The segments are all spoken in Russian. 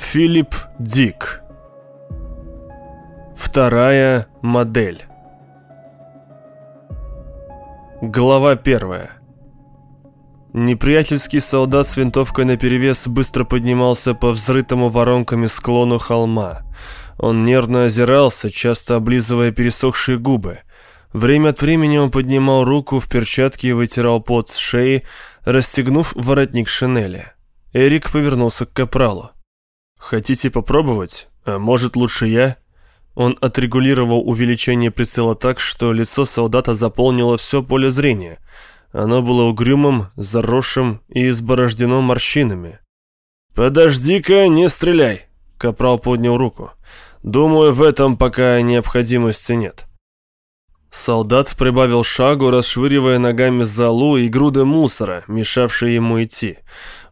Филипп Дик. Вторая модель. Глава первая. Неприятельский солдат с винтовкой наперевес быстро поднимался по взрытому воронками склону холма. Он нервно озирался, часто облизывая пересохшие губы. Время от времени он поднимал руку в перчатке и вытирал пот с шеи, расстегнув воротник шинели. Эрик повернулся к капралу. «Хотите попробовать? А может, лучше я?» Он отрегулировал увеличение прицела так, что лицо солдата заполнило все поле зрения. Оно было угрюмым, заросшим и изборождено морщинами. «Подожди-ка, не стреляй!» Капрал поднял руку. «Думаю, в этом пока необходимости нет». Солдат прибавил шагу, расшвыривая ногами залу и груды мусора, мешавшие ему идти.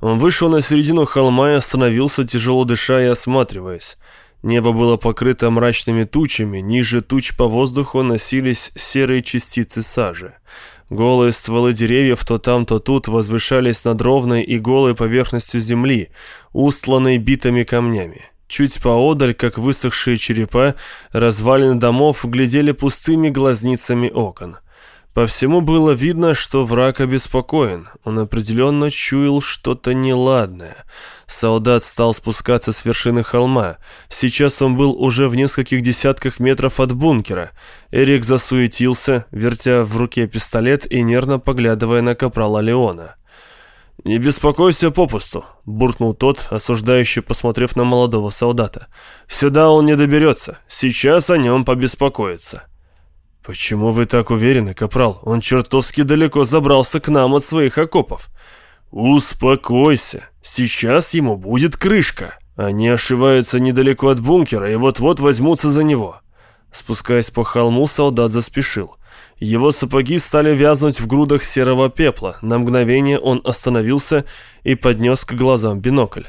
Он вышел на середину холма и остановился, тяжело дыша и осматриваясь. Небо было покрыто мрачными тучами, ниже туч по воздуху носились серые частицы сажи. Голые стволы деревьев то там, то тут возвышались над ровной и голой поверхностью земли, устланной битыми камнями. Чуть поодаль, как высохшие черепа, развалины домов глядели пустыми глазницами окон. По всему было видно, что враг обеспокоен. Он определенно чуял что-то неладное. Солдат стал спускаться с вершины холма. Сейчас он был уже в нескольких десятках метров от бункера. Эрик засуетился, вертя в руке пистолет и нервно поглядывая на капрала Леона. «Не беспокойся попусту», — буркнул тот, осуждающий, посмотрев на молодого солдата. «Сюда он не доберется. Сейчас о нем побеспокоится». «Почему вы так уверены, капрал? Он чертовски далеко забрался к нам от своих окопов». «Успокойся. Сейчас ему будет крышка. Они ошиваются недалеко от бункера и вот-вот возьмутся за него». Спускаясь по холму, солдат заспешил. Его сапоги стали вязнуть в грудах серого пепла. На мгновение он остановился и поднес к глазам бинокль.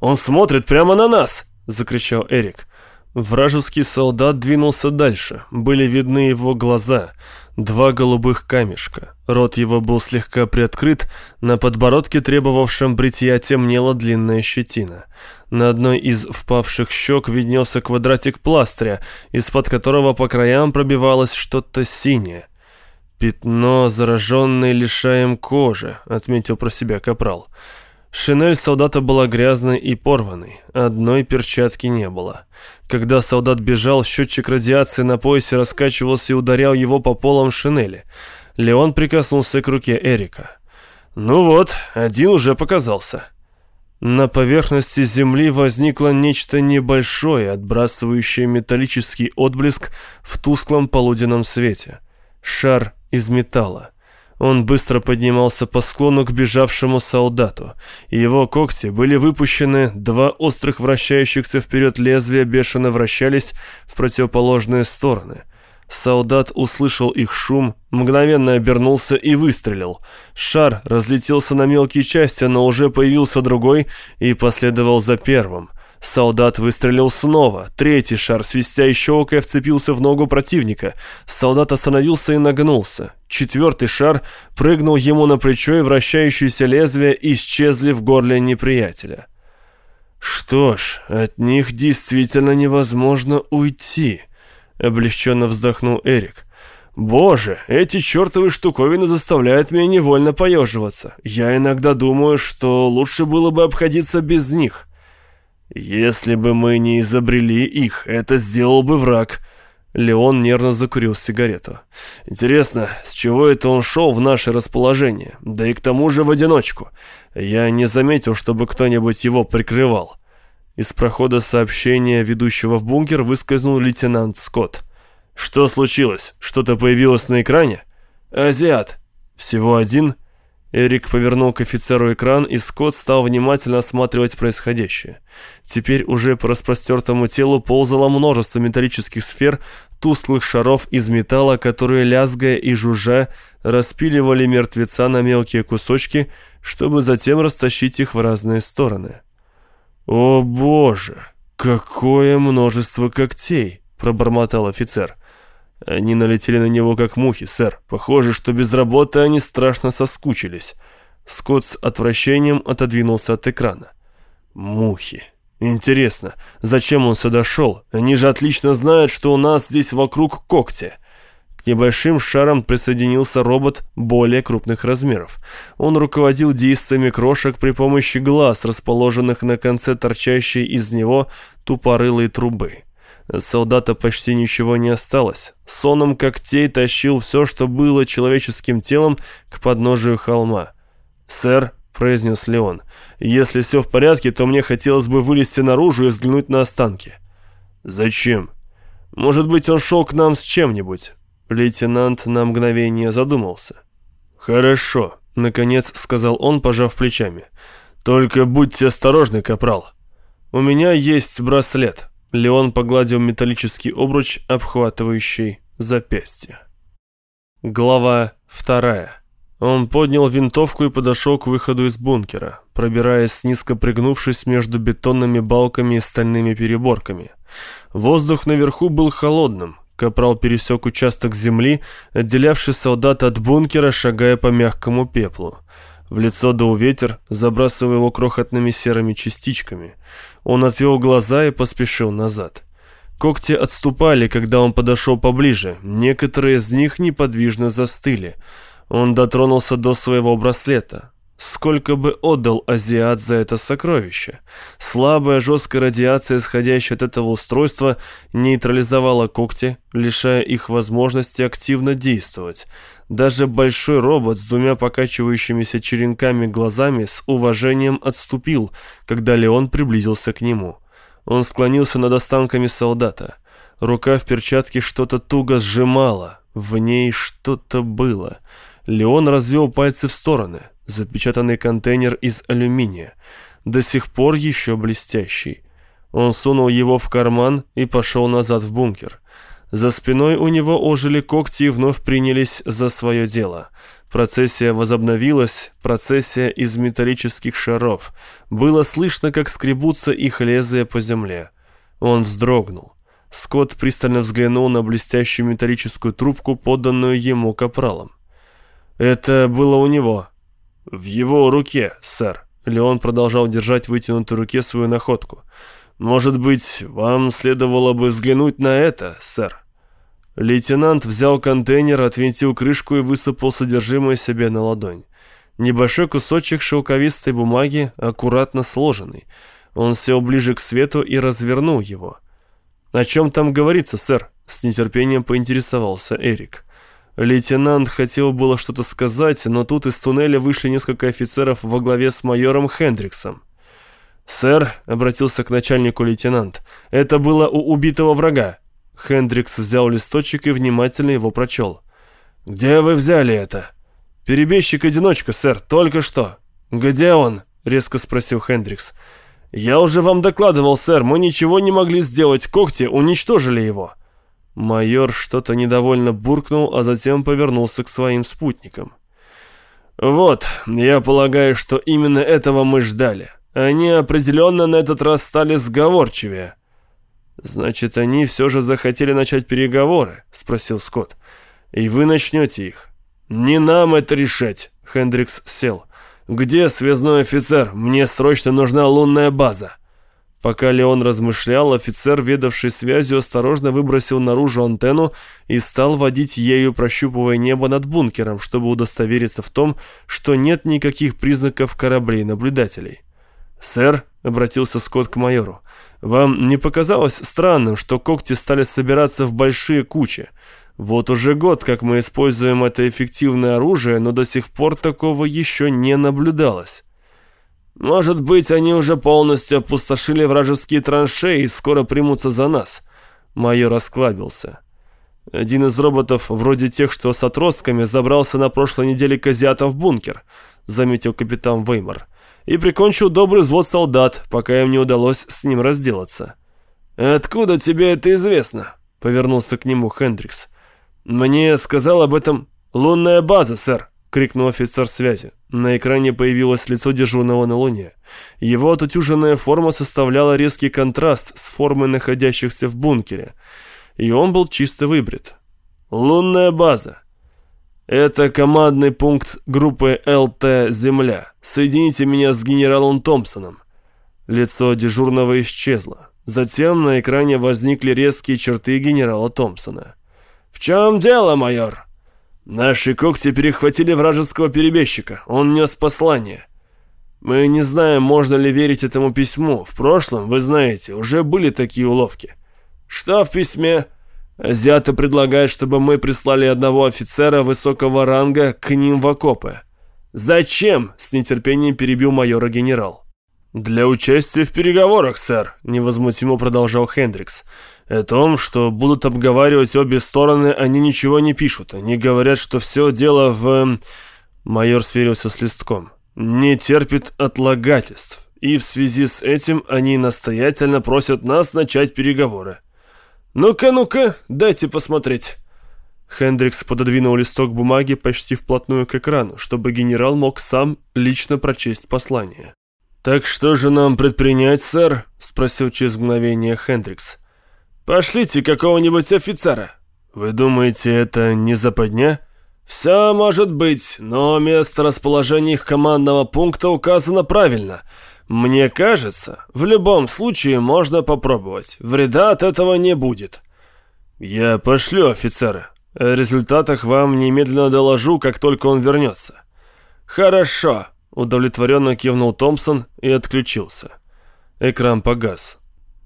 «Он смотрит прямо на нас!» — закричал Эрик. Вражеский солдат двинулся дальше. Были видны его глаза. Два голубых камешка. Рот его был слегка приоткрыт, на подбородке, требовавшем бритья, темнела длинная щетина. На одной из впавших щек виднелся квадратик пластыря, из-под которого по краям пробивалось что-то синее. «Пятно, зараженное лишаем кожи», — отметил про себя капрал. Шинель солдата была грязной и порванной, одной перчатки не было. Когда солдат бежал, счетчик радиации на поясе раскачивался и ударял его по полам шинели. Леон прикоснулся к руке Эрика. «Ну вот, один уже показался». На поверхности земли возникло нечто небольшое, отбрасывающее металлический отблеск в тусклом полуденном свете. Шар из металла. Он быстро поднимался по склону к бежавшему солдату. Его когти были выпущены, два острых вращающихся вперед лезвия бешено вращались в противоположные стороны. Солдат услышал их шум, мгновенно обернулся и выстрелил. Шар разлетелся на мелкие части, но уже появился другой и последовал за первым. Солдат выстрелил снова. Третий шар, свистя и щелкая, вцепился в ногу противника. Солдат остановился и нагнулся. Четвертый шар прыгнул ему на плечо, и вращающиеся лезвия исчезли в горле неприятеля. «Что ж, от них действительно невозможно уйти», — облегченно вздохнул Эрик. «Боже, эти чертовы штуковины заставляют меня невольно поеживаться. Я иногда думаю, что лучше было бы обходиться без них». «Если бы мы не изобрели их, это сделал бы враг». Леон нервно закурил сигарету. «Интересно, с чего это он шел в наше расположение? Да и к тому же в одиночку. Я не заметил, чтобы кто-нибудь его прикрывал». Из прохода сообщения, ведущего в бункер, выскользнул лейтенант Скотт. «Что случилось? Что-то появилось на экране?» «Азиат». «Всего один?» Эрик повернул к офицеру экран, и Скотт стал внимательно осматривать происходящее. Теперь уже по распростертому телу ползало множество металлических сфер, тусклых шаров из металла, которые, лязгая и жужжа, распиливали мертвеца на мелкие кусочки, чтобы затем растащить их в разные стороны. «О боже, какое множество когтей!» — пробормотал офицер. Они налетели на него как мухи, сэр. Похоже, что без работы они страшно соскучились. Скотт с отвращением отодвинулся от экрана. Мухи. Интересно, зачем он сюда шел? Они же отлично знают, что у нас здесь вокруг когти. К небольшим шарам присоединился робот более крупных размеров. Он руководил действиями крошек при помощи глаз, расположенных на конце торчащей из него тупорылой трубы. Солдата почти ничего не осталось. Соном когтей тащил все, что было человеческим телом, к подножию холма. «Сэр», произнес Леон. «Если все в порядке, то мне хотелось бы вылезти наружу и взглянуть на останки». «Зачем?» «Может быть, он шел к нам с чем-нибудь?» Лейтенант на мгновение задумался. «Хорошо», — наконец сказал он, пожав плечами. «Только будьте осторожны, капрал. У меня есть браслет». Леон погладил металлический обруч, обхватывающий запястье. Глава вторая. Он поднял винтовку и подошел к выходу из бункера, пробираясь низко пригнувшись между бетонными балками и стальными переборками. Воздух наверху был холодным. Капрал пересек участок земли, отделявший солдата от бункера, шагая по мягкому пеплу. В лицо дул ветер, забрасывая его крохотными серыми частичками. Он отвел глаза и поспешил назад. Когти отступали, когда он подошел поближе. Некоторые из них неподвижно застыли. Он дотронулся до своего браслета. Сколько бы отдал азиат за это сокровище? Слабая жесткая радиация, исходящая от этого устройства, нейтрализовала когти, лишая их возможности активно действовать. Даже большой робот с двумя покачивающимися черенками глазами с уважением отступил, когда Леон приблизился к нему. Он склонился над останками солдата. Рука в перчатке что-то туго сжимала. В ней что-то было. Леон развел пальцы в стороны. Запечатанный контейнер из алюминия. До сих пор еще блестящий. Он сунул его в карман и пошел назад в бункер. За спиной у него ожили когти и вновь принялись за свое дело. Процессия возобновилась, процессия из металлических шаров. Было слышно, как скребутся их лезвия по земле. Он вздрогнул. Скотт пристально взглянул на блестящую металлическую трубку, поданную ему капралом. «Это было у него». «В его руке, сэр». Леон продолжал держать в вытянутой руке свою находку. «Может быть, вам следовало бы взглянуть на это, сэр?» Лейтенант взял контейнер, отвинтил крышку и высыпал содержимое себе на ладонь. Небольшой кусочек шелковистой бумаги, аккуратно сложенный. Он сел ближе к свету и развернул его. «О чем там говорится, сэр?» — с нетерпением поинтересовался Эрик. Лейтенант хотел было что-то сказать, но тут из туннеля вышли несколько офицеров во главе с майором Хендриксом. «Сэр», — обратился к начальнику лейтенант, — «это было у убитого врага». Хендрикс взял листочек и внимательно его прочел. «Где вы взяли это?» «Перебежчик-одиночка, сэр, только что». «Где он?» — резко спросил Хендрикс. «Я уже вам докладывал, сэр, мы ничего не могли сделать, когти уничтожили его». Майор что-то недовольно буркнул, а затем повернулся к своим спутникам. «Вот, я полагаю, что именно этого мы ждали. Они определенно на этот раз стали сговорчивее». «Значит, они все же захотели начать переговоры?» — спросил Скотт. «И вы начнете их?» «Не нам это решать», — Хендрикс сел. «Где связной офицер? Мне срочно нужна лунная база». Пока Леон размышлял, офицер, ведавший связью, осторожно выбросил наружу антенну и стал водить ею, прощупывая небо над бункером, чтобы удостовериться в том, что нет никаких признаков кораблей-наблюдателей. «Сэр», — обратился Скотт к майору, — «вам не показалось странным, что когти стали собираться в большие кучи? Вот уже год, как мы используем это эффективное оружие, но до сих пор такого еще не наблюдалось». Может быть, они уже полностью опустошили вражеские траншеи и скоро примутся за нас. Майор расклабился. Один из роботов, вроде тех, что с отростками, забрался на прошлой неделе к азиатам в бункер, заметил капитан Веймар, и прикончил добрый взвод солдат, пока им не удалось с ним разделаться. «Откуда тебе это известно?» — повернулся к нему Хендрикс. «Мне сказал об этом лунная база, сэр», — крикнул офицер связи. На экране появилось лицо дежурного на Луне. Его отутюженная форма составляла резкий контраст с формой находящихся в бункере. И он был чисто выбрит. «Лунная база. Это командный пункт группы ЛТ «Земля». Соедините меня с генералом Томпсоном». Лицо дежурного исчезло. Затем на экране возникли резкие черты генерала Томпсона. «В чем дело, майор?» «Наши когти перехватили вражеского перебежчика. Он нес послание». «Мы не знаем, можно ли верить этому письму. В прошлом, вы знаете, уже были такие уловки». «Что в письме?» «Азиаты предлагают, чтобы мы прислали одного офицера высокого ранга к ним в окопы». «Зачем?» — с нетерпением перебил майора генерал. «Для участия в переговорах, сэр», — невозмутимо продолжал Хендрикс. «О том, что будут обговаривать обе стороны, они ничего не пишут. Они говорят, что все дело в...» эм, Майор сверился с листком. «Не терпит отлагательств, и в связи с этим они настоятельно просят нас начать переговоры». «Ну-ка, ну-ка, дайте посмотреть». Хендрикс пододвинул листок бумаги почти вплотную к экрану, чтобы генерал мог сам лично прочесть послание. «Так что же нам предпринять, сэр?» — спросил через мгновение Хендрикс. «Пошлите какого-нибудь офицера». «Вы думаете, это не западня?» «Все может быть, но место расположения их командного пункта указано правильно. Мне кажется, в любом случае можно попробовать. Вреда от этого не будет». «Я пошлю офицера. О результатах вам немедленно доложу, как только он вернется». «Хорошо», Удовлетворенно кивнул Томпсон и отключился. Экран погас.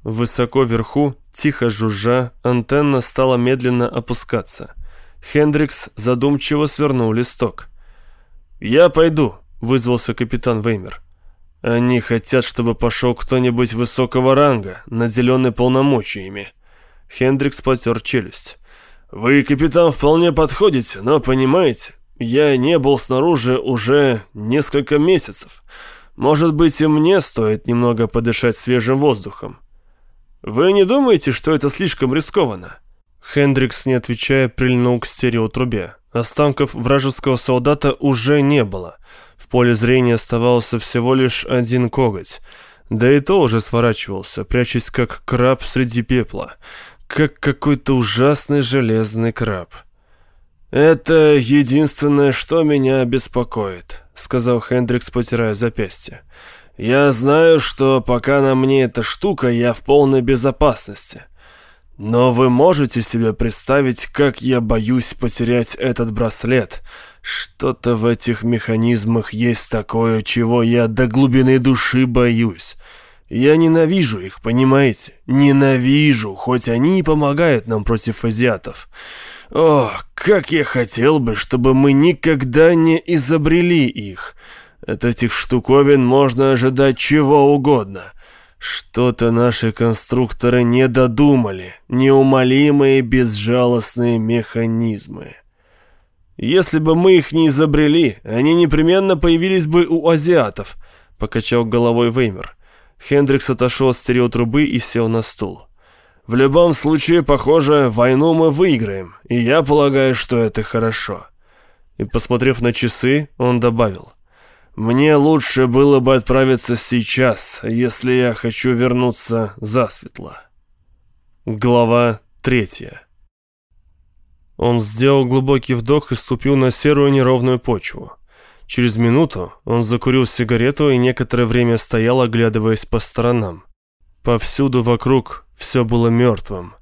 Высоко вверху, тихо жужжа, антенна стала медленно опускаться. Хендрикс задумчиво свернул листок. «Я пойду», — вызвался капитан Веймер. «Они хотят, чтобы пошел кто-нибудь высокого ранга, наделенный полномочиями». Хендрикс потер челюсть. «Вы, капитан, вполне подходите, но, понимаете, я не был снаружи уже несколько месяцев. Может быть, и мне стоит немного подышать свежим воздухом. Вы не думаете, что это слишком рискованно?» Хендрикс, не отвечая, прильнул к стереотрубе. Останков вражеского солдата уже не было. В поле зрения оставался всего лишь один коготь. Да и то уже сворачивался, прячась как краб среди пепла. Как какой-то ужасный железный краб. «Это единственное, что меня беспокоит», — сказал Хендрикс, потирая запястье. «Я знаю, что пока на мне эта штука, я в полной безопасности. Но вы можете себе представить, как я боюсь потерять этот браслет? Что-то в этих механизмах есть такое, чего я до глубины души боюсь». Я ненавижу их, понимаете? Ненавижу, хоть они и помогают нам против азиатов. О, как я хотел бы, чтобы мы никогда не изобрели их. От этих штуковин можно ожидать чего угодно. Что-то наши конструкторы не додумали. Неумолимые безжалостные механизмы. Если бы мы их не изобрели, они непременно появились бы у азиатов, покачал головой Веймер. Хендрикс отошел от стереотрубы и сел на стул. В любом случае, похоже, войну мы выиграем, и я полагаю, что это хорошо». И, посмотрев на часы, он добавил. «Мне лучше было бы отправиться сейчас, если я хочу вернуться засветло». Глава третья. Он сделал глубокий вдох и ступил на серую неровную почву. Через минуту он закурил сигарету и некоторое время стоял, оглядываясь по сторонам. Повсюду вокруг все было мертвым.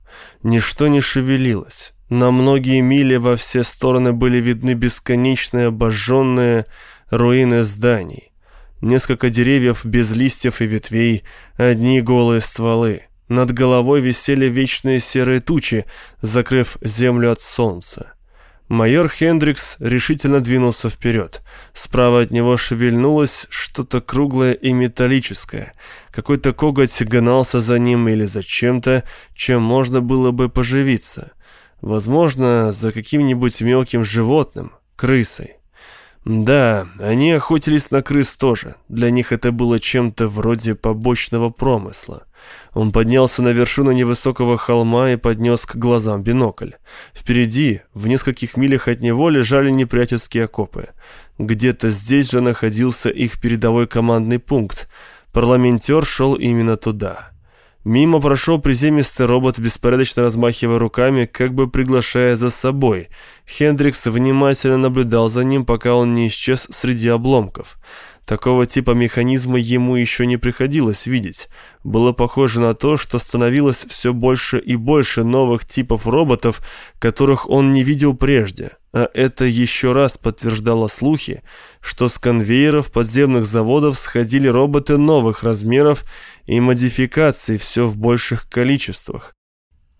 Ничто не шевелилось. На многие мили во все стороны были видны бесконечные обожженные руины зданий. Несколько деревьев без листьев и ветвей, одни голые стволы. Над головой висели вечные серые тучи, закрыв землю от солнца. Майор Хендрикс решительно двинулся вперед. Справа от него шевельнулось что-то круглое и металлическое. Какой-то коготь гнался за ним или за чем-то, чем можно было бы поживиться. Возможно, за каким-нибудь мелким животным, крысой. Да, они охотились на крыс тоже. Для них это было чем-то вроде побочного промысла. Он поднялся на вершину невысокого холма и поднес к глазам бинокль. Впереди, в нескольких милях от него, лежали неприятельские окопы. Где-то здесь же находился их передовой командный пункт. Парламентер шел именно туда. Мимо прошел приземистый робот, беспорядочно размахивая руками, как бы приглашая за собой. Хендрикс внимательно наблюдал за ним, пока он не исчез среди обломков. Такого типа механизма ему еще не приходилось видеть. Было похоже на то, что становилось все больше и больше новых типов роботов, которых он не видел прежде. А это еще раз подтверждало слухи, что с конвейеров подземных заводов сходили роботы новых размеров и модификаций все в больших количествах.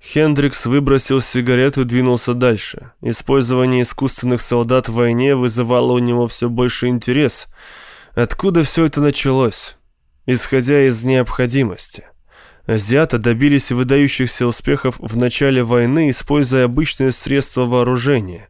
Хендрикс выбросил сигарету и двинулся дальше. Использование искусственных солдат в войне вызывало у него все больше интерес – Откуда все это началось? Исходя из необходимости. Азиаты добились выдающихся успехов в начале войны, используя обычные средства вооружения.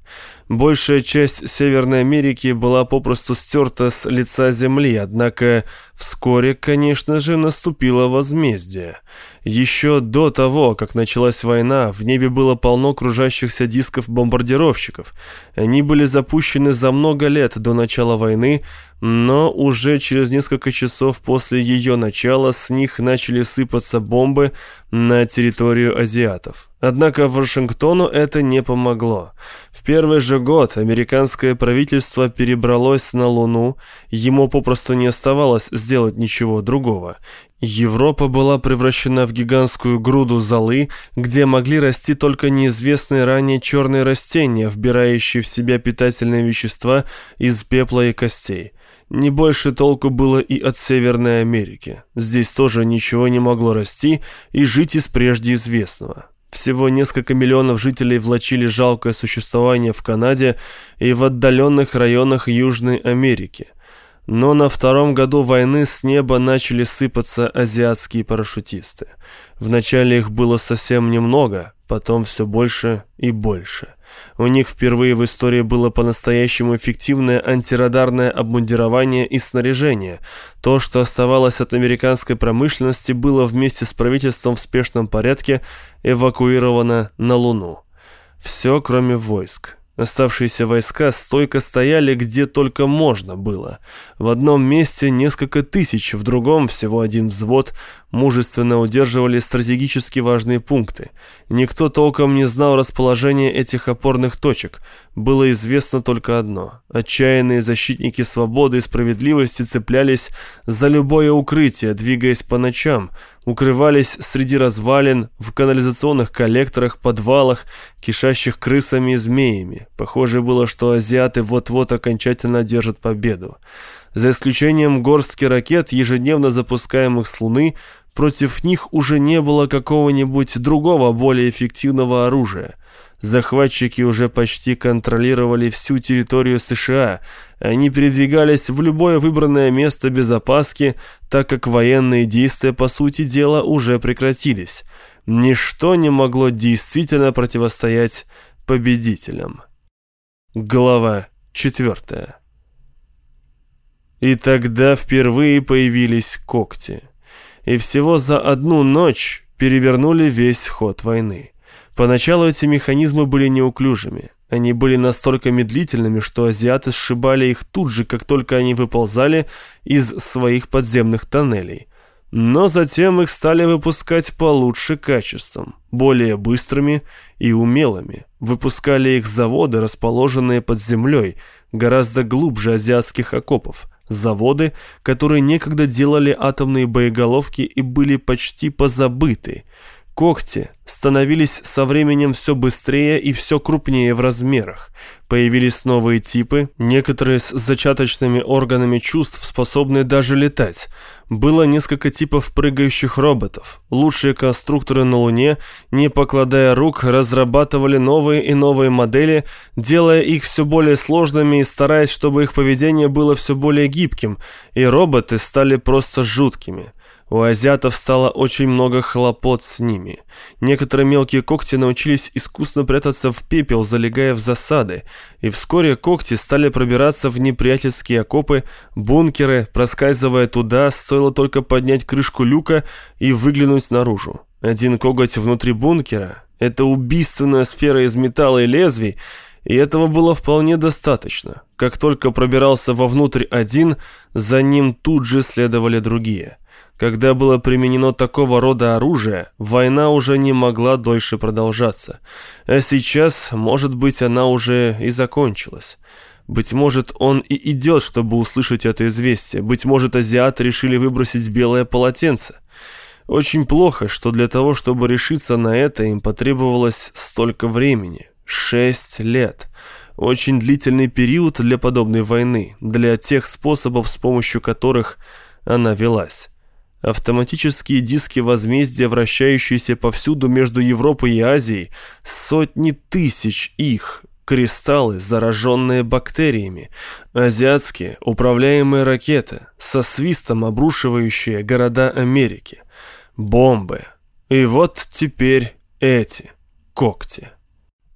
Большая часть Северной Америки была попросту стерта с лица земли, однако вскоре, конечно же, наступило возмездие. Еще до того, как началась война, в небе было полно кружащихся дисков-бомбардировщиков. Они были запущены за много лет до начала войны, но уже через несколько часов после ее начала с них начали сыпаться бомбы на территорию азиатов. Однако Вашингтону это не помогло. В первый же год американское правительство перебралось на Луну, ему попросту не оставалось сделать ничего другого. Европа была превращена в гигантскую груду золы, где могли расти только неизвестные ранее черные растения, вбирающие в себя питательные вещества из пепла и костей. Не больше толку было и от Северной Америки. Здесь тоже ничего не могло расти и жить из прежде известного. Всего несколько миллионов жителей влачили жалкое существование в Канаде и в отдаленных районах Южной Америки. Но на втором году войны с неба начали сыпаться азиатские парашютисты. Вначале их было совсем немного, потом все больше и больше. У них впервые в истории было по-настоящему эффективное антирадарное обмундирование и снаряжение. То, что оставалось от американской промышленности, было вместе с правительством в спешном порядке эвакуировано на Луну. Все, кроме войск. Оставшиеся войска стойко стояли где только можно было. В одном месте несколько тысяч, в другом всего один взвод мужественно удерживали стратегически важные пункты. Никто толком не знал расположение этих опорных точек. Было известно только одно. Отчаянные защитники свободы и справедливости цеплялись за любое укрытие, двигаясь по ночам, укрывались среди развалин, в канализационных коллекторах, подвалах, кишащих крысами и змеями. Похоже было, что азиаты вот-вот окончательно одержат победу. За исключением горстки ракет, ежедневно запускаемых с Луны, против них уже не было какого-нибудь другого, более эффективного оружия. Захватчики уже почти контролировали всю территорию США. Они передвигались в любое выбранное место без опаски, так как военные действия, по сути дела, уже прекратились. Ничто не могло действительно противостоять победителям. Глава четвертая. И тогда впервые появились когти. И всего за одну ночь перевернули весь ход войны. Поначалу эти механизмы были неуклюжими. Они были настолько медлительными, что азиаты сшибали их тут же, как только они выползали из своих подземных тоннелей. Но затем их стали выпускать получше качеством, более быстрыми и умелыми. Выпускали их заводы, расположенные под землей, гораздо глубже азиатских окопов – заводы, которые некогда делали атомные боеголовки и были почти позабыты. Когти становились со временем все быстрее и все крупнее в размерах. Появились новые типы, некоторые с зачаточными органами чувств, способные даже летать. Было несколько типов прыгающих роботов. Лучшие конструкторы на Луне, не покладая рук, разрабатывали новые и новые модели, делая их все более сложными и стараясь, чтобы их поведение было все более гибким, и роботы стали просто жуткими. У азиатов стало очень много хлопот с ними. Некоторые мелкие когти научились искусно прятаться в пепел, залегая в засады, и вскоре когти стали пробираться в неприятельские окопы, бункеры, проскальзывая туда, стоило только поднять крышку люка и выглянуть наружу. Один коготь внутри бункера — это убийственная сфера из металла и лезвий, и этого было вполне достаточно. Как только пробирался вовнутрь один, за ним тут же следовали другие — когда было применено такого рода оружие, война уже не могла дольше продолжаться. А сейчас, может быть, она уже и закончилась. Быть может, он и идет, чтобы услышать это известие. Быть может, азиаты решили выбросить белое полотенце. Очень плохо, что для того, чтобы решиться на это, им потребовалось столько времени. Шесть лет. Очень длительный период для подобной войны, для тех способов, с помощью которых она велась. Автоматические диски возмездия, вращающиеся повсюду между Европой и Азией, сотни тысяч их, кристаллы, зараженные бактериями, азиатские управляемые ракеты, со свистом обрушивающие города Америки, бомбы. И вот теперь эти когти.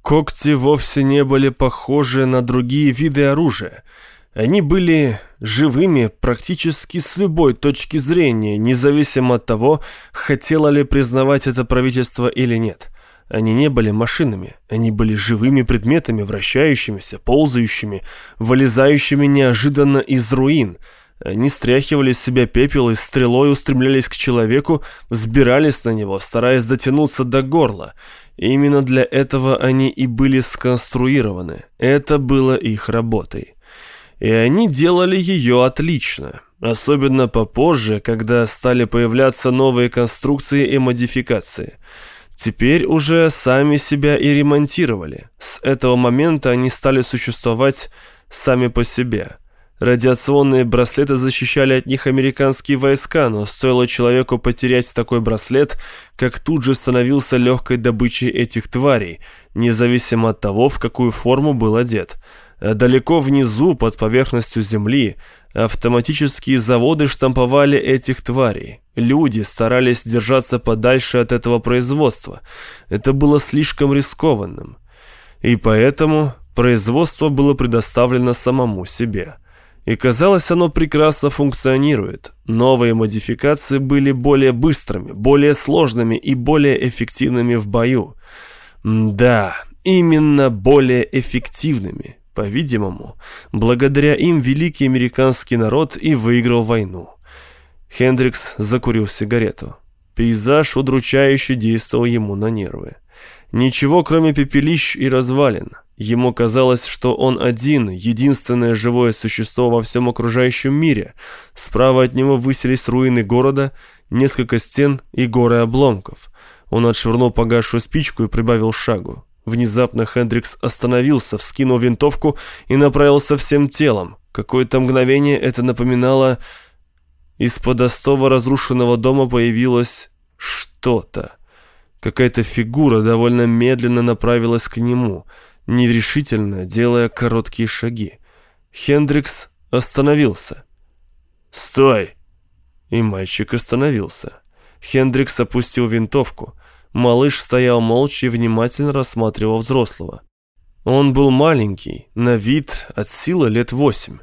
Когти вовсе не были похожи на другие виды оружия – они были живыми практически с любой точки зрения, независимо от того, хотело ли признавать это правительство или нет. Они не были машинами, они были живыми предметами, вращающимися, ползающими, вылезающими неожиданно из руин. Они стряхивали с себя пепел и стрелой устремлялись к человеку, взбирались на него, стараясь дотянуться до горла. И именно для этого они и были сконструированы. Это было их работой и они делали ее отлично. Особенно попозже, когда стали появляться новые конструкции и модификации. Теперь уже сами себя и ремонтировали. С этого момента они стали существовать сами по себе. Радиационные браслеты защищали от них американские войска, но стоило человеку потерять такой браслет, как тут же становился легкой добычей этих тварей, независимо от того, в какую форму был одет – Далеко внизу, под поверхностью земли, автоматические заводы штамповали этих тварей. Люди старались держаться подальше от этого производства. Это было слишком рискованным. И поэтому производство было предоставлено самому себе. И казалось, оно прекрасно функционирует. Новые модификации были более быстрыми, более сложными и более эффективными в бою. Да, именно более эффективными. По-видимому, благодаря им великий американский народ и выиграл войну. Хендрикс закурил сигарету. Пейзаж удручающе действовал ему на нервы. Ничего, кроме пепелищ и развалин. Ему казалось, что он один, единственное живое существо во всем окружающем мире. Справа от него высились руины города, несколько стен и горы обломков. Он отшвырнул погасшую спичку и прибавил шагу. Внезапно Хендрикс остановился, вскинул винтовку и направился всем телом. Какое-то мгновение это напоминало... Из-под остова разрушенного дома появилось что-то. Какая-то фигура довольно медленно направилась к нему, нерешительно делая короткие шаги. Хендрикс остановился. «Стой!» И мальчик остановился. Хендрикс опустил винтовку. Малыш стоял молча и внимательно рассматривал взрослого. Он был маленький, на вид от силы лет восемь.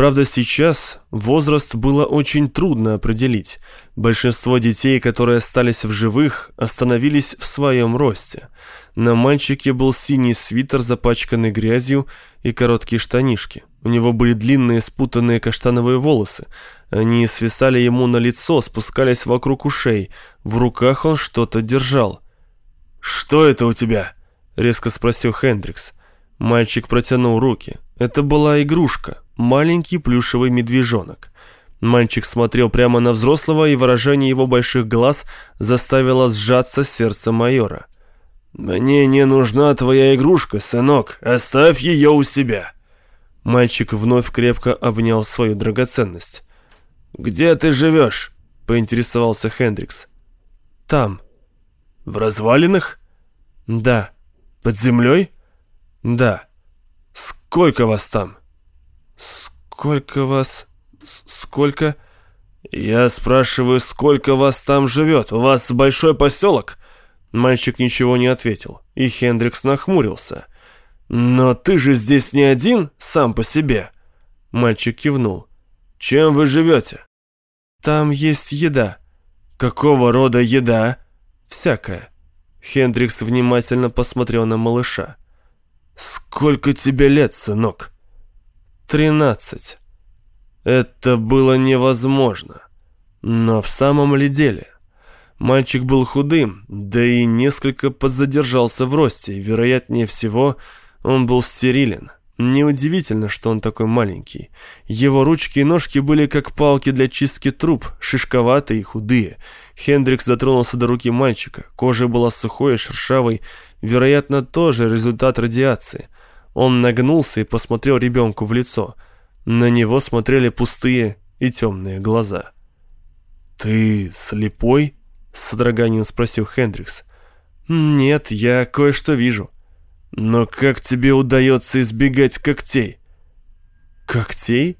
Правда, сейчас возраст было очень трудно определить. Большинство детей, которые остались в живых, остановились в своем росте. На мальчике был синий свитер, запачканный грязью, и короткие штанишки. У него были длинные спутанные каштановые волосы. Они свисали ему на лицо, спускались вокруг ушей. В руках он что-то держал. «Что это у тебя?» — резко спросил Хендрикс. Мальчик протянул руки. Это была игрушка, маленький плюшевый медвежонок. Мальчик смотрел прямо на взрослого, и выражение его больших глаз заставило сжаться сердце майора. «Мне не нужна твоя игрушка, сынок. Оставь ее у себя». Мальчик вновь крепко обнял свою драгоценность. «Где ты живешь?» — поинтересовался Хендрикс. «Там». «В развалинах?» «Да». «Под землей?» «Да». «Сколько вас там?» «Сколько вас... сколько...» «Я спрашиваю, сколько вас там живет? У вас большой поселок?» Мальчик ничего не ответил, и Хендрикс нахмурился. «Но ты же здесь не один, сам по себе?» Мальчик кивнул. «Чем вы живете?» «Там есть еда». «Какого рода еда?» «Всякая». Хендрикс внимательно посмотрел на малыша. «Сколько тебе лет, сынок?» «Тринадцать». Это было невозможно. Но в самом ли деле? Мальчик был худым, да и несколько подзадержался в росте, и, вероятнее всего, он был стерилен. Неудивительно, что он такой маленький. Его ручки и ножки были как палки для чистки труб, шишковатые и худые. Хендрикс дотронулся до руки мальчика. Кожа была сухой и шершавой, вероятно, тоже результат радиации. Он нагнулся и посмотрел ребенку в лицо. На него смотрели пустые и темные глаза. «Ты слепой?» — с содроганием спросил Хендрикс. «Нет, я кое-что вижу». Но как тебе удается избегать когтей? Когтей?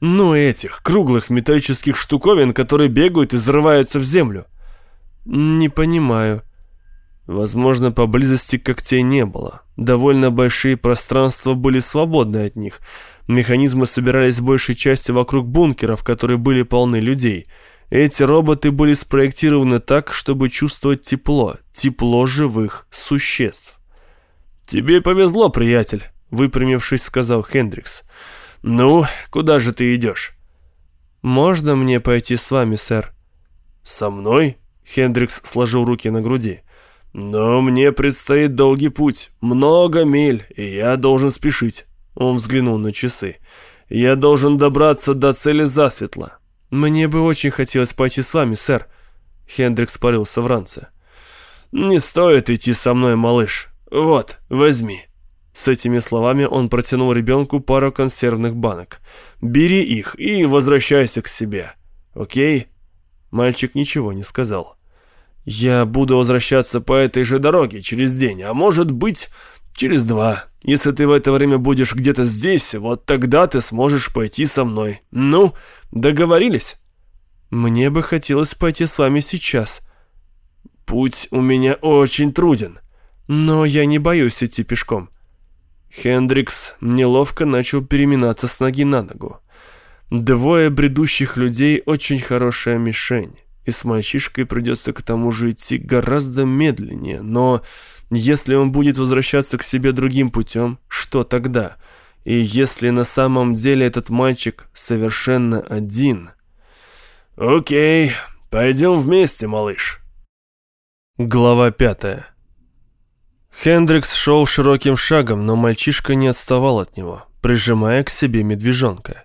Ну, этих, круглых металлических штуковин, которые бегают и взрываются в землю. Не понимаю. Возможно, поблизости когтей не было. Довольно большие пространства были свободны от них. Механизмы собирались большей части вокруг бункеров, которые были полны людей. Эти роботы были спроектированы так, чтобы чувствовать тепло, тепло живых существ. «Тебе повезло, приятель», — выпрямившись, сказал Хендрикс. «Ну, куда же ты идешь?» «Можно мне пойти с вами, сэр?» «Со мной?» — Хендрикс сложил руки на груди. «Но мне предстоит долгий путь, много миль, и я должен спешить». Он взглянул на часы. «Я должен добраться до цели засветло». «Мне бы очень хотелось пойти с вами, сэр», — Хендрикс парился в ранце. «Не стоит идти со мной, малыш. «Вот, возьми». С этими словами он протянул ребенку пару консервных банок. «Бери их и возвращайся к себе. Окей?» Мальчик ничего не сказал. «Я буду возвращаться по этой же дороге через день, а может быть, через два. Если ты в это время будешь где-то здесь, вот тогда ты сможешь пойти со мной. Ну, договорились?» «Мне бы хотелось пойти с вами сейчас». «Путь у меня очень труден. Но я не боюсь идти пешком. Хендрикс неловко начал переминаться с ноги на ногу. Двое бредущих людей очень хорошая мишень, и с мальчишкой придется к тому же идти гораздо медленнее, но если он будет возвращаться к себе другим путем, что тогда? И если на самом деле этот мальчик совершенно один? Окей, пойдем вместе, малыш. Глава пятая. Хендрикс шел широким шагом, но мальчишка не отставал от него, прижимая к себе медвежонка.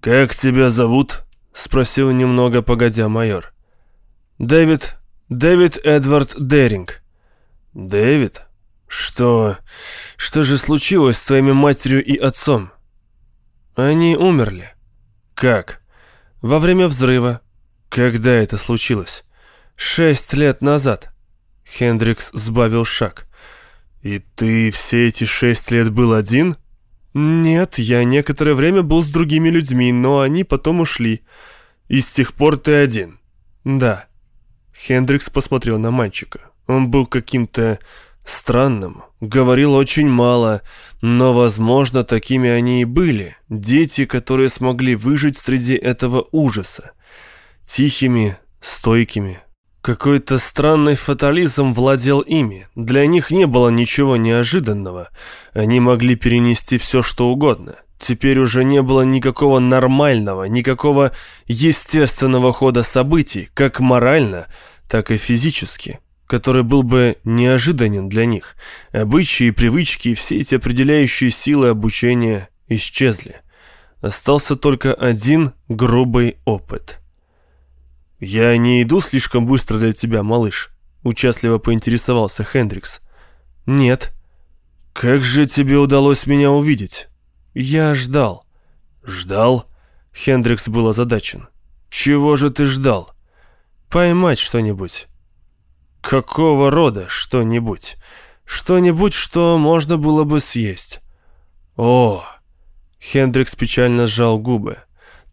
«Как тебя зовут?» — спросил немного погодя майор. «Дэвид... Дэвид Эдвард Деринг». «Дэвид? Что... Что же случилось с твоими матерью и отцом?» «Они умерли». «Как?» «Во время взрыва». «Когда это случилось?» «Шесть лет назад». Хендрикс сбавил шаг. «И ты все эти шесть лет был один?» «Нет, я некоторое время был с другими людьми, но они потом ушли. И с тех пор ты один?» «Да». Хендрикс посмотрел на мальчика. Он был каким-то странным, говорил очень мало, но, возможно, такими они и были. Дети, которые смогли выжить среди этого ужаса. Тихими, стойкими, какой-то странный фатализм владел ими. Для них не было ничего неожиданного. Они могли перенести все, что угодно. Теперь уже не было никакого нормального, никакого естественного хода событий, как морально, так и физически, который был бы неожиданен для них. Обычаи, привычки и все эти определяющие силы обучения исчезли. Остался только один грубый опыт – «Я не иду слишком быстро для тебя, малыш», — участливо поинтересовался Хендрикс. «Нет». «Как же тебе удалось меня увидеть?» «Я ждал». «Ждал?» Хендрикс был озадачен. «Чего же ты ждал?» «Поймать что-нибудь». «Какого рода что-нибудь?» «Что-нибудь, что можно было бы съесть». «О!» Хендрикс печально сжал губы.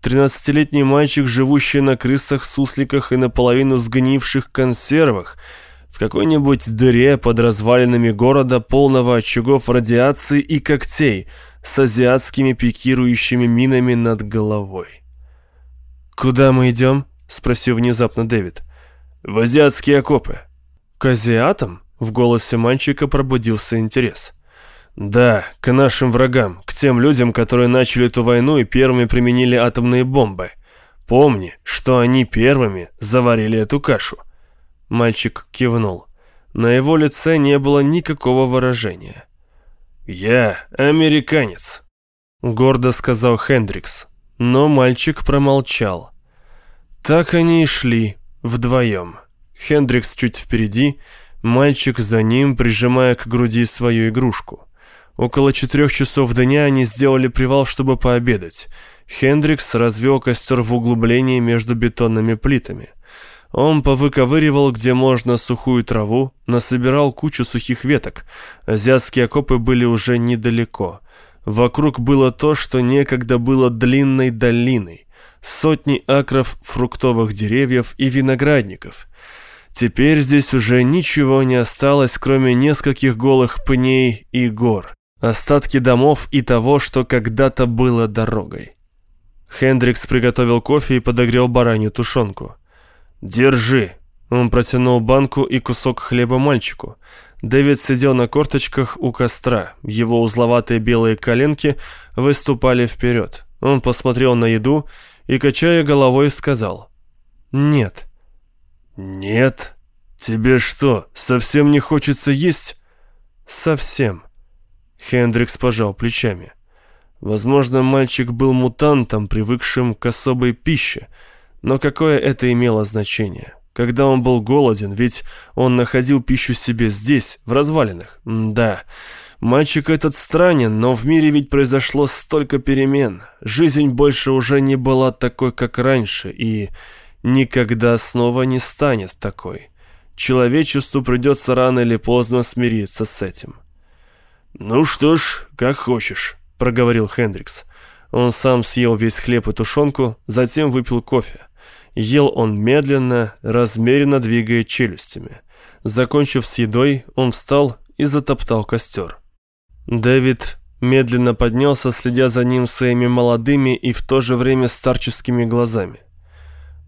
Тринадцатилетний мальчик, живущий на крысах, сусликах и наполовину сгнивших консервах, в какой-нибудь дыре под развалинами города, полного очагов радиации и когтей, с азиатскими пикирующими минами над головой. «Куда мы идем?» — спросил внезапно Дэвид. «В азиатские окопы». «К азиатам?» — в голосе мальчика пробудился интерес. Да, к нашим врагам, к тем людям, которые начали эту войну и первыми применили атомные бомбы. Помни, что они первыми заварили эту кашу. Мальчик кивнул. На его лице не было никакого выражения. «Я американец», — гордо сказал Хендрикс. Но мальчик промолчал. Так они и шли, вдвоем. Хендрикс чуть впереди, мальчик за ним, прижимая к груди свою игрушку. Около четырех часов дня они сделали привал, чтобы пообедать. Хендрикс развел костер в углублении между бетонными плитами. Он повыковыривал, где можно, сухую траву, насобирал кучу сухих веток. Азиатские окопы были уже недалеко. Вокруг было то, что некогда было длинной долиной. Сотни акров фруктовых деревьев и виноградников. Теперь здесь уже ничего не осталось, кроме нескольких голых пней и гор. Остатки домов и того, что когда-то было дорогой. Хендрикс приготовил кофе и подогрел баранью тушенку. «Держи!» Он протянул банку и кусок хлеба мальчику. Дэвид сидел на корточках у костра. Его узловатые белые коленки выступали вперед. Он посмотрел на еду и, качая головой, сказал «Нет». «Нет? Тебе что, совсем не хочется есть?» «Совсем». Хендрикс пожал плечами. Возможно, мальчик был мутантом, привыкшим к особой пище, но какое это имело значение? Когда он был голоден, ведь он находил пищу себе здесь, в развалинах. М да, мальчик этот странен, но в мире ведь произошло столько перемен. Жизнь больше уже не была такой, как раньше, и никогда снова не станет такой. Человечеству придется рано или поздно смириться с этим. «Ну что ж, как хочешь», — проговорил Хендрикс. Он сам съел весь хлеб и тушенку, затем выпил кофе. Ел он медленно, размеренно двигая челюстями. Закончив с едой, он встал и затоптал костер. Дэвид медленно поднялся, следя за ним своими молодыми и в то же время старческими глазами.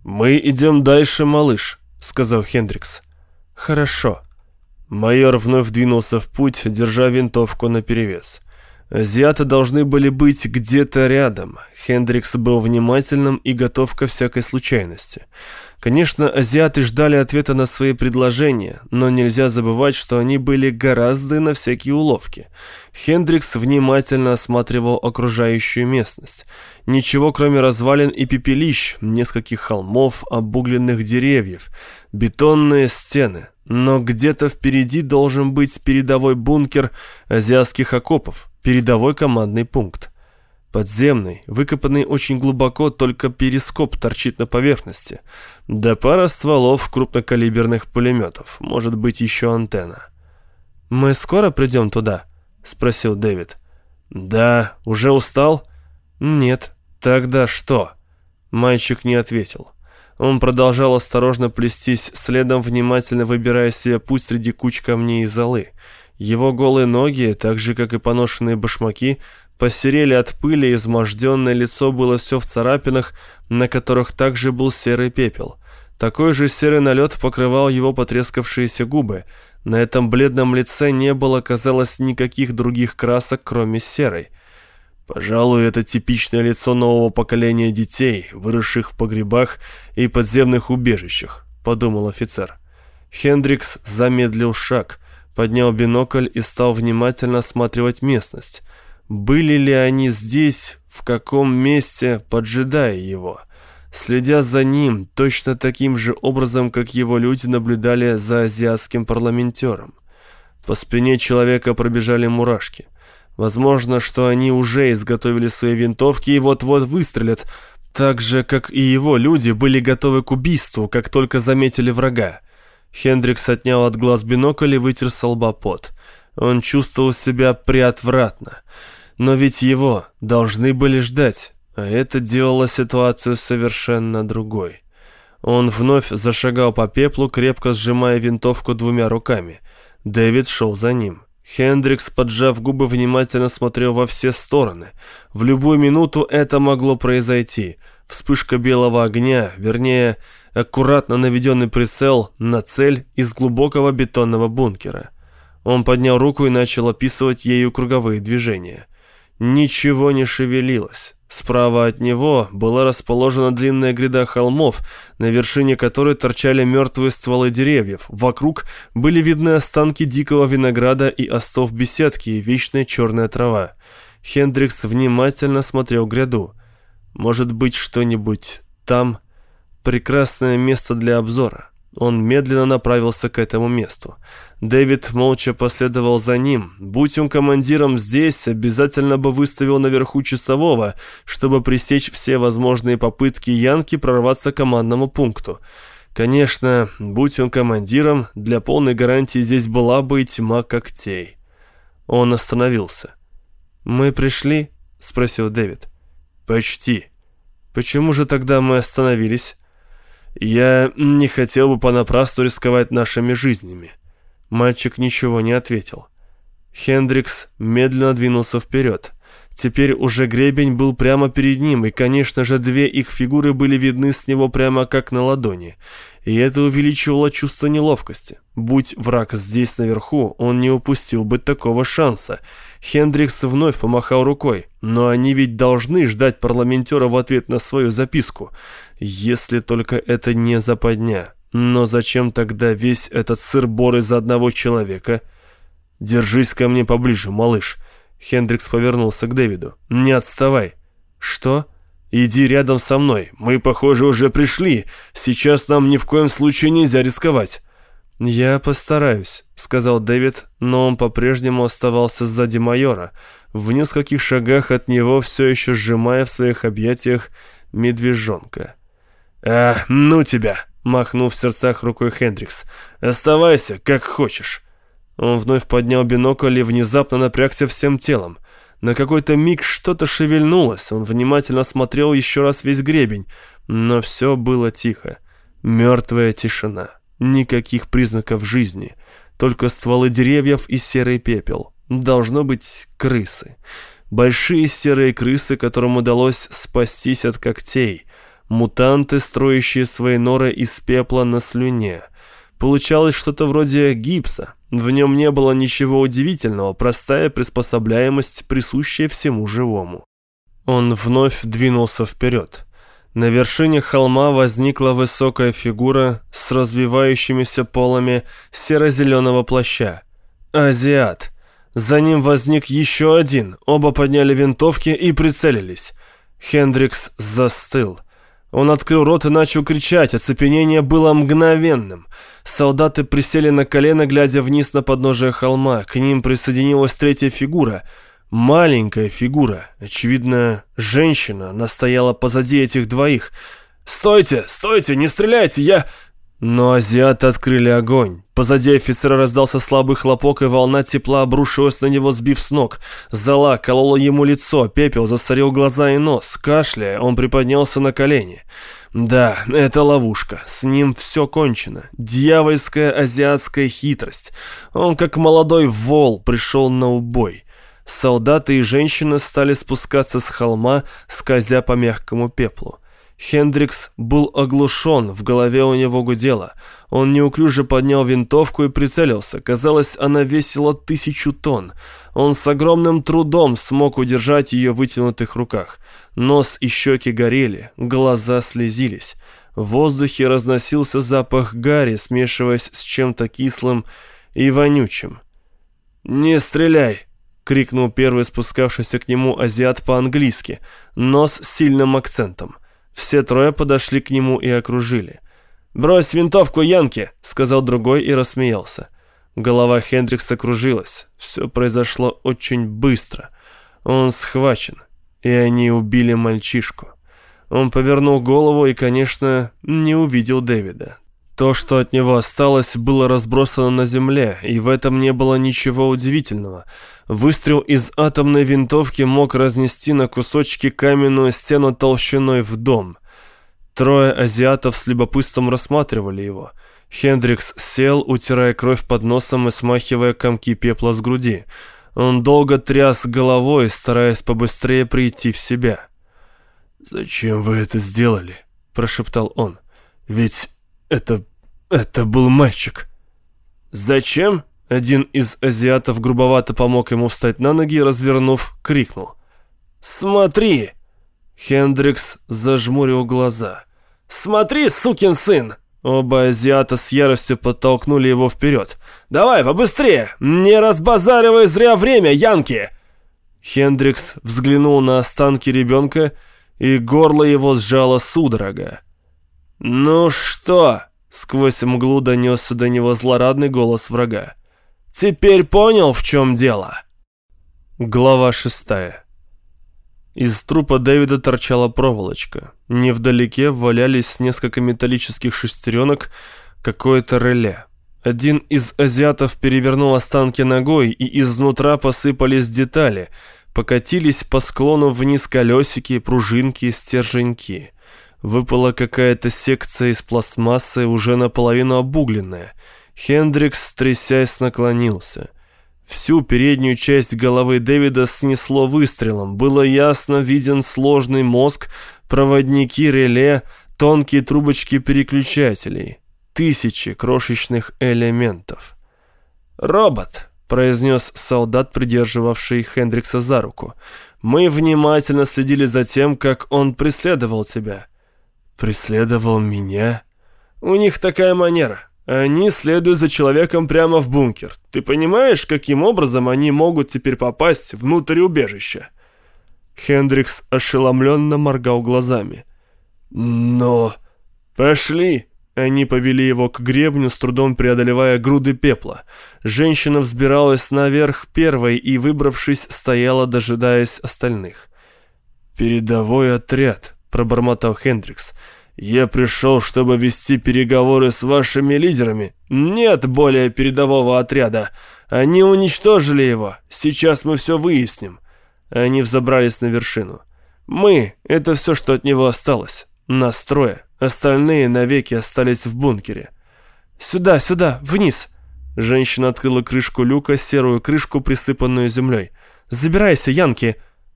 «Мы идем дальше, малыш», — сказал Хендрикс. «Хорошо». Майор вновь двинулся в путь, держа винтовку наперевес. Азиаты должны были быть где-то рядом. Хендрикс был внимательным и готов ко всякой случайности. Конечно, азиаты ждали ответа на свои предложения, но нельзя забывать, что они были гораздо на всякие уловки. Хендрикс внимательно осматривал окружающую местность. Ничего, кроме развалин и пепелищ, нескольких холмов, обугленных деревьев, бетонные стены. Но где-то впереди должен быть передовой бункер азиатских окопов передовой командный пункт. Подземный, выкопанный очень глубоко, только перископ торчит на поверхности. Да пара стволов крупнокалиберных пулеметов, может быть еще антенна. «Мы скоро придем туда?» — спросил Дэвид. «Да, уже устал?» «Нет. Тогда что?» Мальчик не ответил. Он продолжал осторожно плестись, следом внимательно выбирая себе путь среди куч камней и золы. Его голые ноги, так же как и поношенные башмаки, посерели от пыли, изможденное лицо было все в царапинах, на которых также был серый пепел. Такой же серый налет покрывал его потрескавшиеся губы. На этом бледном лице не было, казалось, никаких других красок, кроме серой. Пожалуй, это типичное лицо нового поколения детей, выросших в погребах и подземных убежищах, подумал офицер. Хендрикс замедлил шаг поднял бинокль и стал внимательно осматривать местность. Были ли они здесь, в каком месте, поджидая его? Следя за ним, точно таким же образом, как его люди наблюдали за азиатским парламентером. По спине человека пробежали мурашки. Возможно, что они уже изготовили свои винтовки и вот-вот выстрелят, так же, как и его люди были готовы к убийству, как только заметили врага. Хендрикс отнял от глаз бинокль и вытер пот. Он чувствовал себя приотвратно. Но ведь его должны были ждать, а это делало ситуацию совершенно другой. Он вновь зашагал по пеплу, крепко сжимая винтовку двумя руками. Дэвид шел за ним. Хендрикс, поджав губы, внимательно смотрел во все стороны. В любую минуту это могло произойти. Вспышка белого огня, вернее, аккуратно наведенный прицел на цель из глубокого бетонного бункера. Он поднял руку и начал описывать ею круговые движения. Ничего не шевелилось. Справа от него была расположена длинная гряда холмов, на вершине которой торчали мертвые стволы деревьев. Вокруг были видны останки дикого винограда и остов беседки и вечная черная трава. Хендрикс внимательно смотрел гряду. «Может быть, что-нибудь там? Прекрасное место для обзора». Он медленно направился к этому месту. Дэвид молча последовал за ним. Будь он командиром здесь, обязательно бы выставил наверху часового, чтобы пресечь все возможные попытки Янки прорваться к командному пункту. Конечно, будь он командиром, для полной гарантии здесь была бы и тьма когтей. Он остановился. «Мы пришли?» — спросил Дэвид. «Почти. Почему же тогда мы остановились?» «Я не хотел бы понапрасну рисковать нашими жизнями». Мальчик ничего не ответил. Хендрикс медленно двинулся вперед. Теперь уже гребень был прямо перед ним, и, конечно же, две их фигуры были видны с него прямо как на ладони. И это увеличивало чувство неловкости. Будь враг здесь наверху, он не упустил бы такого шанса. Хендрикс вновь помахал рукой. Но они ведь должны ждать парламентера в ответ на свою записку. Если только это не западня. Но зачем тогда весь этот сыр-бор из-за одного человека? «Держись ко мне поближе, малыш». Хендрикс повернулся к Дэвиду. «Не отставай». «Что?» «Иди рядом со мной. Мы, похоже, уже пришли. Сейчас нам ни в коем случае нельзя рисковать». «Я постараюсь», — сказал Дэвид, но он по-прежнему оставался сзади майора, в нескольких шагах от него все еще сжимая в своих объятиях медвежонка. «А, ну тебя!» — махнул в сердцах рукой Хендрикс. «Оставайся, как хочешь». Он вновь поднял бинокль и внезапно напрягся всем телом. На какой-то миг что-то шевельнулось, он внимательно смотрел еще раз весь гребень, но все было тихо. Мертвая тишина. Никаких признаков жизни. Только стволы деревьев и серый пепел. Должно быть крысы. Большие серые крысы, которым удалось спастись от когтей. Мутанты, строящие свои норы из пепла на слюне. Получалось что-то вроде гипса. В нем не было ничего удивительного, простая приспособляемость, присущая всему живому. Он вновь двинулся вперед. На вершине холма возникла высокая фигура с развивающимися полами серо-зеленого плаща. Азиат. За ним возник еще один. Оба подняли винтовки и прицелились. Хендрикс застыл. Он открыл рот и начал кричать. Оцепенение было мгновенным. Солдаты присели на колено, глядя вниз на подножие холма. К ним присоединилась третья фигура — Маленькая фигура, очевидно, женщина, настояла позади этих двоих. «Стойте! Стойте! Не стреляйте! Я...» Но азиаты открыли огонь. Позади офицера раздался слабый хлопок, и волна тепла обрушилась на него, сбив с ног. Зала колола ему лицо, пепел засорил глаза и нос. Кашляя, он приподнялся на колени. Да, это ловушка. С ним все кончено. Дьявольская азиатская хитрость. Он, как молодой вол, пришел на убой. Солдаты и женщины стали спускаться с холма, скользя по мягкому пеплу. Хендрикс был оглушен, в голове у него гудело. Он неуклюже поднял винтовку и прицелился. Казалось, она весила тысячу тонн. Он с огромным трудом смог удержать ее в вытянутых руках. Нос и щеки горели, глаза слезились. В воздухе разносился запах гари, смешиваясь с чем-то кислым и вонючим. «Не стреляй!» — крикнул первый спускавшийся к нему азиат по-английски, но с сильным акцентом. Все трое подошли к нему и окружили. «Брось винтовку, Янки!» — сказал другой и рассмеялся. Голова Хендрикса кружилась. Все произошло очень быстро. Он схвачен, и они убили мальчишку. Он повернул голову и, конечно, не увидел Дэвида. То, что от него осталось, было разбросано на земле, и в этом не было ничего удивительного. Выстрел из атомной винтовки мог разнести на кусочки каменную стену толщиной в дом. Трое азиатов с любопытством рассматривали его. Хендрикс сел, утирая кровь под носом и смахивая комки пепла с груди. Он долго тряс головой, стараясь побыстрее прийти в себя. «Зачем вы это сделали?» – прошептал он. «Ведь это это был мальчик. «Зачем?» Один из азиатов грубовато помог ему встать на ноги и, развернув, крикнул. «Смотри!» Хендрикс зажмурил глаза. «Смотри, сукин сын!» Оба азиата с яростью подтолкнули его вперед. «Давай, побыстрее! Не разбазаривай зря время, Янки!» Хендрикс взглянул на останки ребенка, и горло его сжало судорога. «Ну что?» — сквозь мглу донесся до него злорадный голос врага. «Теперь понял, в чем дело?» Глава шестая из трупа Дэвида торчала проволочка. Невдалеке валялись несколько металлических шестеренок, какое-то реле. Один из азиатов перевернул останки ногой, и изнутра посыпались детали. Покатились по склону вниз колесики, пружинки, стерженьки. Выпала какая-то секция из пластмассы, уже наполовину обугленная. Хендрикс, трясясь, наклонился — Всю переднюю часть головы Дэвида снесло выстрелом. Было ясно виден сложный мозг, проводники реле, тонкие трубочки переключателей. Тысячи крошечных элементов. «Робот», — произнес солдат, придерживавший Хендрикса за руку. «Мы внимательно следили за тем, как он преследовал тебя». «Преследовал меня?» «У них такая манера. Они следуют за человеком прямо в бункер. Ты понимаешь, каким образом они могут теперь попасть внутрь убежища?» Хендрикс ошеломленно моргал глазами. «Но...» «Пошли!» Они повели его к гребню, с трудом преодолевая груды пепла. Женщина взбиралась наверх первой и, выбравшись, стояла, дожидаясь остальных. «Передовой отряд», — пробормотал Хендрикс. «Я пришел, чтобы вести переговоры с вашими лидерами. Нет более передового отряда. Они уничтожили его. Сейчас мы все выясним». Они взобрались на вершину. «Мы — это все, что от него осталось. Нас трое. Остальные навеки остались в бункере». «Сюда, сюда, вниз!» Женщина открыла крышку люка, серую крышку, присыпанную землей. «Забирайся, Янки!»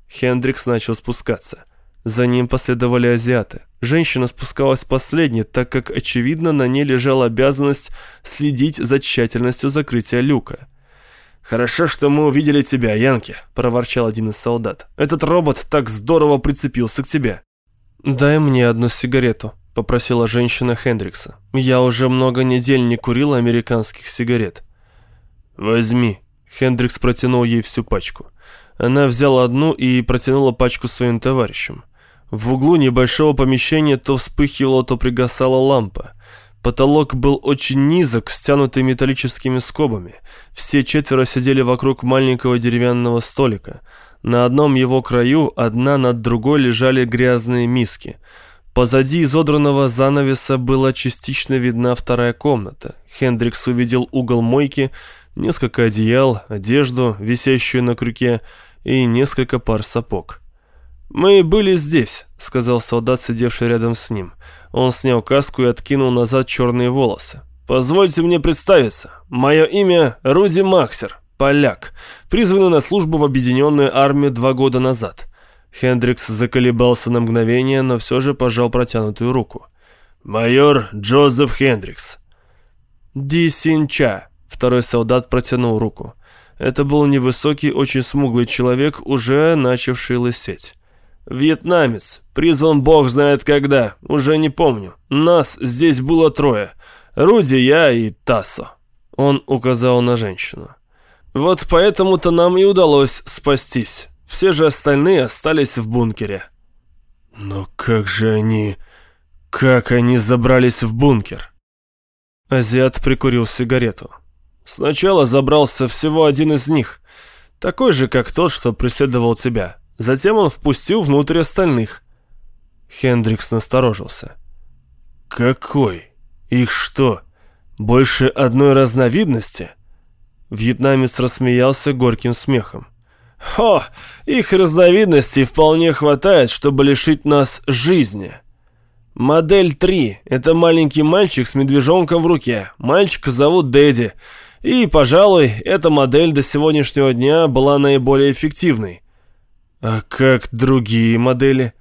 Хендрикс начал спускаться. За ним последовали азиаты. Женщина спускалась последней, так как, очевидно, на ней лежала обязанность следить за тщательностью закрытия люка. «Хорошо, что мы увидели тебя, Янки», — проворчал один из солдат. «Этот робот так здорово прицепился к тебе». «Дай мне одну сигарету», — попросила женщина Хендрикса. «Я уже много недель не курила американских сигарет». «Возьми», — Хендрикс протянул ей всю пачку. Она взяла одну и протянула пачку своим товарищам. В углу небольшого помещения то вспыхивала, то пригасала лампа. Потолок был очень низок, стянутый металлическими скобами. Все четверо сидели вокруг маленького деревянного столика. На одном его краю одна над другой лежали грязные миски. Позади изодранного занавеса была частично видна вторая комната. Хендрикс увидел угол мойки, несколько одеял, одежду, висящую на крюке, и несколько пар сапог. «Мы были здесь», — сказал солдат, сидевший рядом с ним. Он снял каску и откинул назад черные волосы. «Позвольте мне представиться. Мое имя Руди Максер, поляк, призванный на службу в объединенную армию два года назад». Хендрикс заколебался на мгновение, но все же пожал протянутую руку. «Майор Джозеф Хендрикс». «Ди Синча», — второй солдат протянул руку. Это был невысокий, очень смуглый человек, уже начавший лысеть. «Вьетнамец. Призван бог знает когда. Уже не помню. Нас здесь было трое. Руди, я и Тассо». Он указал на женщину. «Вот поэтому-то нам и удалось спастись. Все же остальные остались в бункере». «Но как же они... Как они забрались в бункер?» Азиат прикурил сигарету. «Сначала забрался всего один из них. Такой же, как тот, что преследовал тебя. Затем он впустил внутрь остальных. Хендрикс насторожился. «Какой? Их что, больше одной разновидности?» Вьетнамец рассмеялся горьким смехом. «Хо, их разновидностей вполне хватает, чтобы лишить нас жизни. Модель 3 — это маленький мальчик с медвежонком в руке. Мальчика зовут Дэдди. И, пожалуй, эта модель до сегодняшнего дня была наиболее эффективной. «А как другие модели?»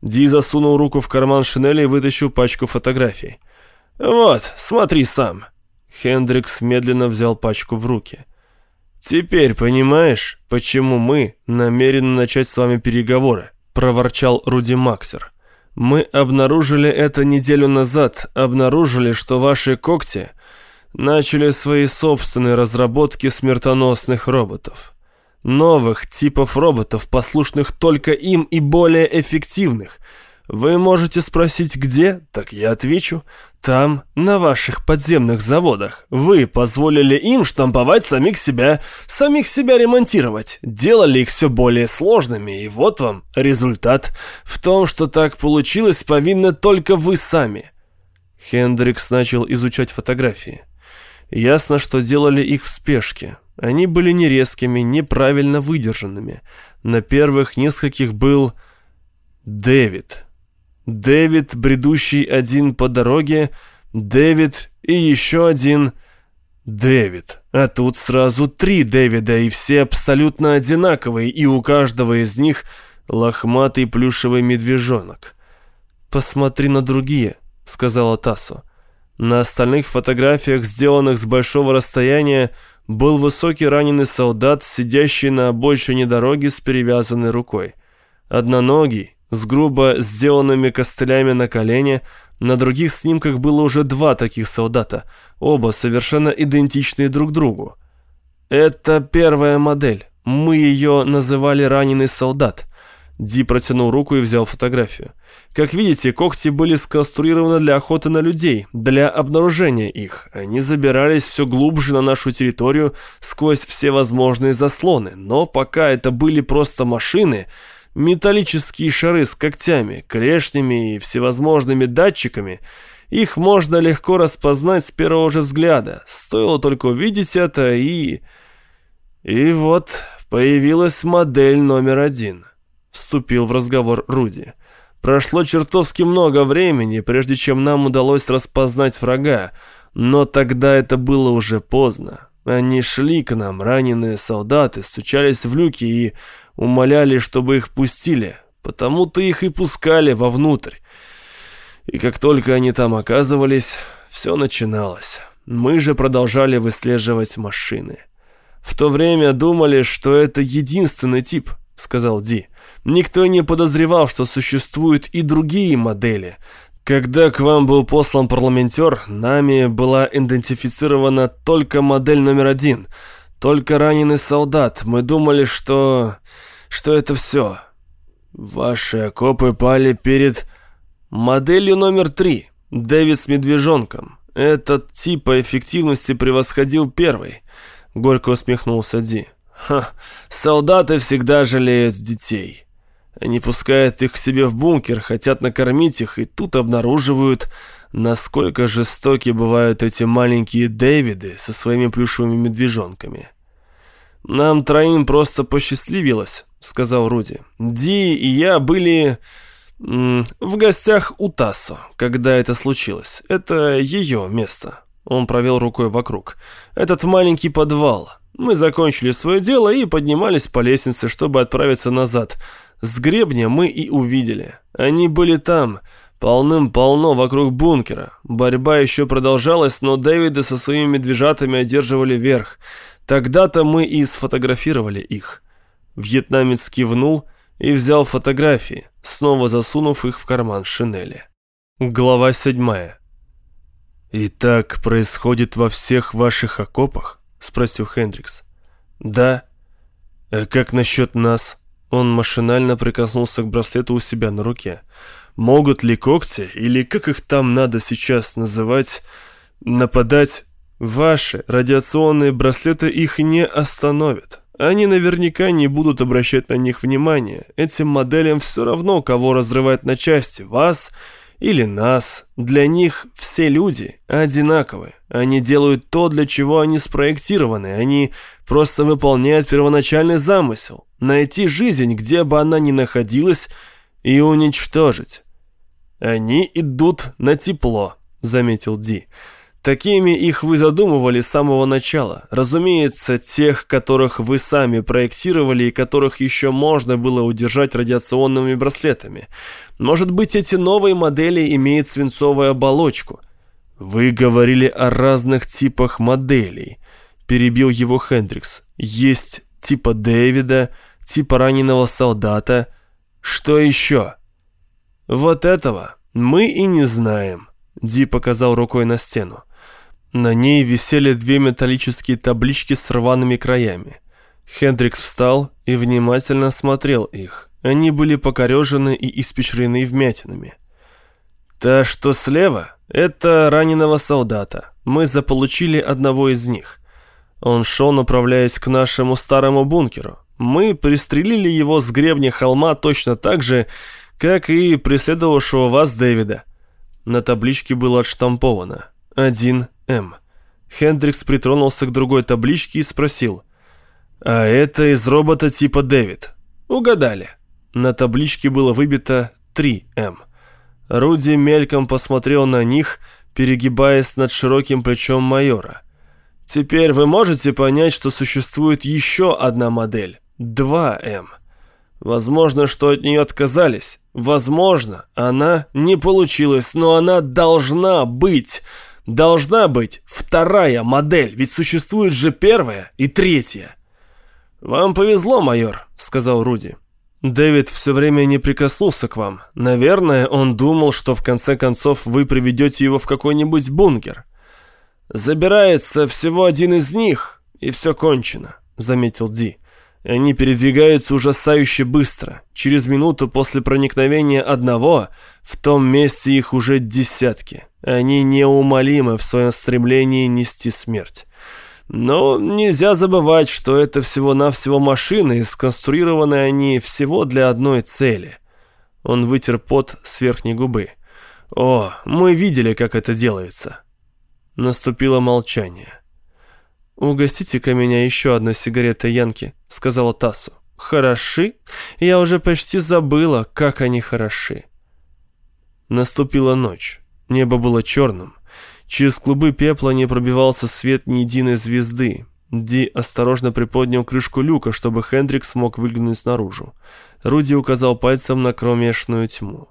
Ди засунул руку в карман шинели и вытащил пачку фотографий. «Вот, смотри сам». Хендрикс медленно взял пачку в руки. «Теперь понимаешь, почему мы намерены начать с вами переговоры, — проворчал Руди Максер. «Мы обнаружили это неделю назад, обнаружили, что ваши когти начали свои собственные разработки смертоносных роботов. Новых типов роботов, послушных только им и более эффективных. Вы можете спросить, где? Так я отвечу. Там, на ваших подземных заводах, вы позволили им штамповать самих себя, самих себя ремонтировать, делали их все более сложными, и вот вам результат. В том, что так получилось, повинны только вы сами. Хендрикс начал изучать фотографии. Ясно, что делали их в спешке. Они были нерезкими, неправильно выдержанными. На первых нескольких был Дэвид. Дэвид, бредущий один по дороге, Дэвид и еще один Дэвид. А тут сразу три Дэвида, и все абсолютно одинаковые, и у каждого из них лохматый плюшевый медвежонок. «Посмотри на другие», — сказала Тассо. На остальных фотографиях, сделанных с большого расстояния, был высокий раненый солдат, сидящий на обочине дороги с перевязанной рукой. Одноногий, с грубо сделанными костылями на колене. На других снимках было уже два таких солдата, оба совершенно идентичные друг другу. Это первая модель. Мы ее называли «раненый солдат». Ди протянул руку и взял фотографию. Как видите, когти были сконструированы для охоты на людей, для обнаружения их. Они забирались все глубже на нашу территорию сквозь все возможные заслоны, но пока это были просто машины, металлические шары с когтями, клешнями и всевозможными датчиками, их можно легко распознать с первого же взгляда. Стоило только увидеть это и... И вот появилась модель номер один. Вступил в разговор Руди. Прошло чертовски много времени, прежде чем нам удалось распознать врага, но тогда это было уже поздно. Они шли к нам, раненые солдаты, стучались в люки и умоляли, чтобы их пустили, потому-то их и пускали вовнутрь. И как только они там оказывались, все начиналось. Мы же продолжали выслеживать машины. В то время думали, что это единственный тип, сказал Ди. Никто не подозревал, что существуют и другие модели. Когда к вам был послан парламентер, нами была идентифицирована только модель номер один — только раненый солдат. Мы думали, что... что это все. Ваши окопы пали перед моделью номер три. Дэвид с медвежонком. Этот тип по эффективности превосходил первый. Горько усмехнулся Ди. Ха, солдаты всегда жалеют детей. Они пускают их к себе в бункер, хотят накормить их, и тут обнаруживают, насколько жестоки бывают эти маленькие Дэвиды со своими плюшевыми медвежонками. «Нам троим просто посчастливилось», — сказал Руди. «Ди и я были в гостях у Тассо, когда это случилось. Это ее место». Он провел рукой вокруг. «Этот маленький подвал. Мы закончили свое дело и поднимались по лестнице, чтобы отправиться назад. С гребня мы и увидели. Они были там, полным-полно вокруг бункера. Борьба еще продолжалась, но Дэвиды со своими медвежатами одерживали верх. Тогда-то мы и сфотографировали их. Вьетнамец кивнул и взял фотографии, снова засунув их в карман шинели. Глава седьмая. «И так происходит во всех ваших окопах?» — спросил Хендрикс. «Да». «А как насчет нас?» Он машинально прикоснулся к браслету у себя на руке. «Могут ли когти, или как их там надо сейчас называть, нападать Ваши радиационные браслеты их не остановят. Они наверняка не будут обращать на них внимания. Этим моделям все равно, кого разрывать на части, вас или нас. Для них все люди одинаковые. Они делают то, для чего они спроектированы. Они просто выполняют первоначальный замысел. Найти жизнь, где бы она ни находилась, и уничтожить. Они идут на тепло, заметил Ди. Такими их вы задумывали с самого начала. Разумеется, тех, которых вы сами проектировали и которых еще можно было удержать радиационными браслетами. Может быть, эти новые модели имеют свинцовую оболочку. Вы говорили о разных типах моделей. Перебил его Хендрикс. Есть типа Дэвида, типа раненого солдата. Что еще? Вот этого мы и не знаем. Ди показал рукой на стену. На ней висели две металлические таблички с рваными краями. Хендрикс встал и внимательно смотрел их. Они были покорежены и испещрены вмятинами. «Та, что слева, это раненого солдата. Мы заполучили одного из них. Он шел, направляясь к нашему старому бункеру. Мы пристрелили его с гребня холма точно так же, как и преследовавшего вас Дэвида. На табличке было отштамповано 1М. Хендрикс притронулся к другой табличке и спросил. «А это из робота типа Дэвид?» «Угадали». На табличке было выбито 3М. Руди мельком посмотрел на них, перегибаясь над широким плечом майора. «Теперь вы можете понять, что существует еще одна модель, 2М. Возможно, что от нее отказались. Возможно, она не получилась, но она должна быть. Должна быть вторая модель, ведь существует же первая и третья». «Вам повезло, майор», — сказал Руди. Дэвид все время не прикоснулся к вам. Наверное, он думал, что в конце концов вы приведете его в какой-нибудь бункер. Забирается всего один из них, и все кончено, заметил Ди. Они передвигаются ужасающе быстро. Через минуту после проникновения одного в том месте их уже десятки. Они неумолимы в своем стремлении нести смерть. Но нельзя забывать, что это всего-навсего машины, и сконструированы они всего для одной цели. Он вытер пот с верхней губы. «О, мы видели, как это делается». Наступило молчание. «Угостите-ка меня еще одной сигаретой Янки», — сказала Тассу. «Хороши? Я уже почти забыла, как они хороши». Наступила ночь. Небо было черным. Через клубы пепла не пробивался свет ни единой звезды. Ди осторожно приподнял крышку люка, чтобы Хендрик смог выглянуть наружу. Руди указал пальцем на кромешную тьму.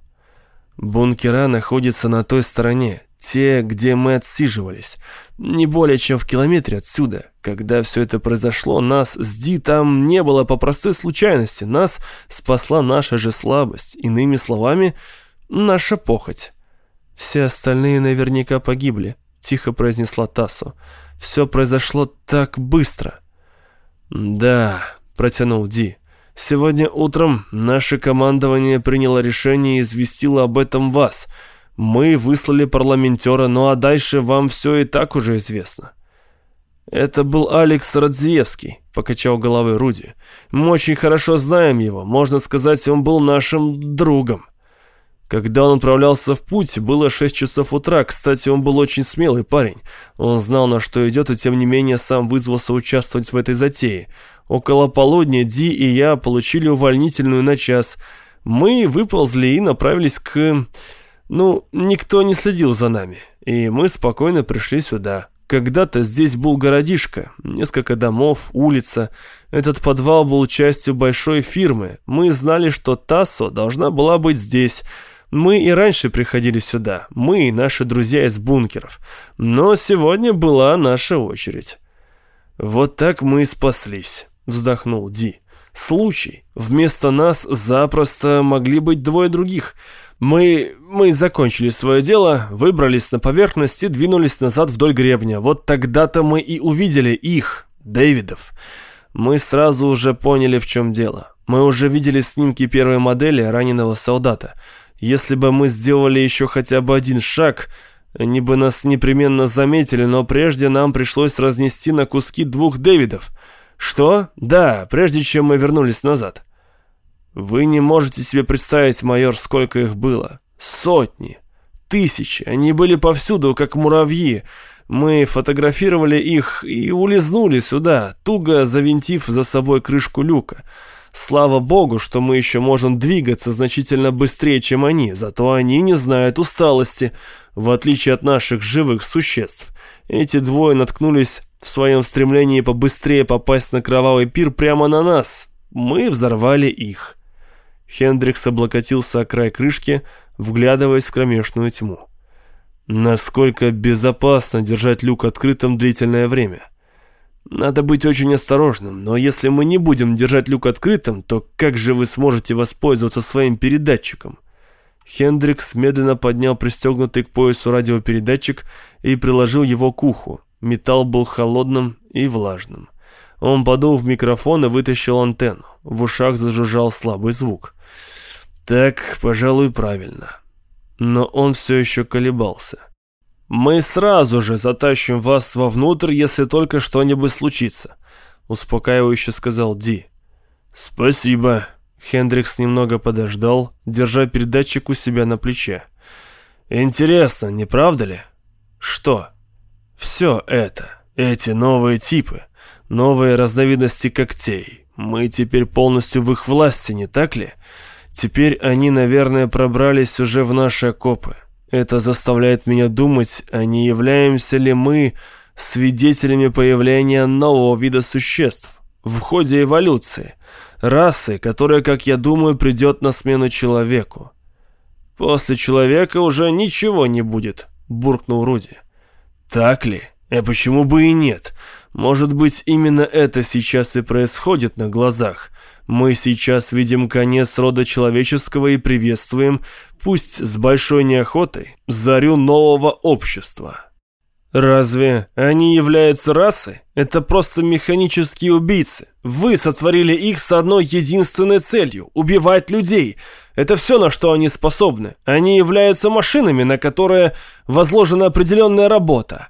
«Бункера находятся на той стороне, те, где мы отсиживались. Не более чем в километре отсюда. Когда все это произошло, нас с Ди там не было по простой случайности. Нас спасла наша же слабость. Иными словами, наша похоть. «Все остальные наверняка погибли», — тихо произнесла Тассу. «Все произошло так быстро». «Да», — протянул Ди. «Сегодня утром наше командование приняло решение и известило об этом вас. Мы выслали парламентера, ну а дальше вам все и так уже известно». «Это был Алекс Радзиевский», — покачал головой Руди. «Мы очень хорошо знаем его. Можно сказать, он был нашим другом». Когда он отправлялся в путь, было 6 часов утра. Кстати, он был очень смелый парень. Он знал, на что идет, и тем не менее сам вызвался участвовать в этой затее. Около полудня Ди и я получили увольнительную на час. Мы выползли и направились к... Ну, никто не следил за нами. И мы спокойно пришли сюда. Когда-то здесь был городишко, несколько домов, улица. Этот подвал был частью большой фирмы. Мы знали, что Тассо должна была быть здесь... Мы и раньше приходили сюда, мы и наши друзья из бункеров. Но сегодня была наша очередь. Вот так мы и спаслись, вздохнул Ди. Случай. Вместо нас запросто могли быть двое других. Мы... мы закончили свое дело, выбрались на поверхность и двинулись назад вдоль гребня. Вот тогда-то мы и увидели их, Дэвидов. Мы сразу уже поняли, в чем дело. Мы уже видели снимки первой модели раненого солдата. Если бы мы сделали еще хотя бы один шаг, они бы нас непременно заметили, но прежде нам пришлось разнести на куски двух Дэвидов. Что? Да, прежде чем мы вернулись назад. Вы не можете себе представить, майор, сколько их было. Сотни, тысячи, они были повсюду, как муравьи. Мы фотографировали их и улизнули сюда, туго завинтив за собой крышку люка. Слава богу, что мы еще можем двигаться значительно быстрее, чем они, зато они не знают усталости, в отличие от наших живых существ. Эти двое наткнулись в своем стремлении побыстрее попасть на кровавый пир прямо на нас. Мы взорвали их. Хендрикс облокотился о край крышки, вглядываясь в кромешную тьму. Насколько безопасно держать люк открытым длительное время? Надо быть очень осторожным, но если мы не будем держать люк открытым, то как же вы сможете воспользоваться своим передатчиком?» Хендрикс медленно поднял пристегнутый к поясу радиопередатчик и приложил его к уху. Металл был холодным и влажным. Он подул в микрофон и вытащил антенну. В ушах зажужжал слабый звук. «Так, пожалуй, правильно». Но он все еще колебался. «Мы сразу же затащим вас вовнутрь, если только что-нибудь случится», успокаивающе сказал Ди. «Спасибо». Хендрикс немного подождал, держа передатчик у себя на плече. «Интересно, не правда ли?» «Что?» «Все это, эти новые типы, новые разновидности когтей. Мы теперь полностью в их власти, не так ли? Теперь они, наверное, пробрались уже в наши окопы. Это заставляет меня думать, а не являемся ли мы свидетелями появления нового вида существ в ходе эволюции, расы, которая, как я думаю, придет на смену человеку. После человека уже ничего не будет, буркнул Руди. Так ли? А почему бы и нет? Может быть, именно это сейчас и происходит на глазах. Мы сейчас видим конец рода человеческого и приветствуем, пусть с большой неохотой, зарю нового общества. Разве они являются расой? Это просто механические убийцы. Вы сотворили их с одной единственной целью – убивать людей. Это все, на что они способны. Они являются машинами, на которые возложена определенная работа.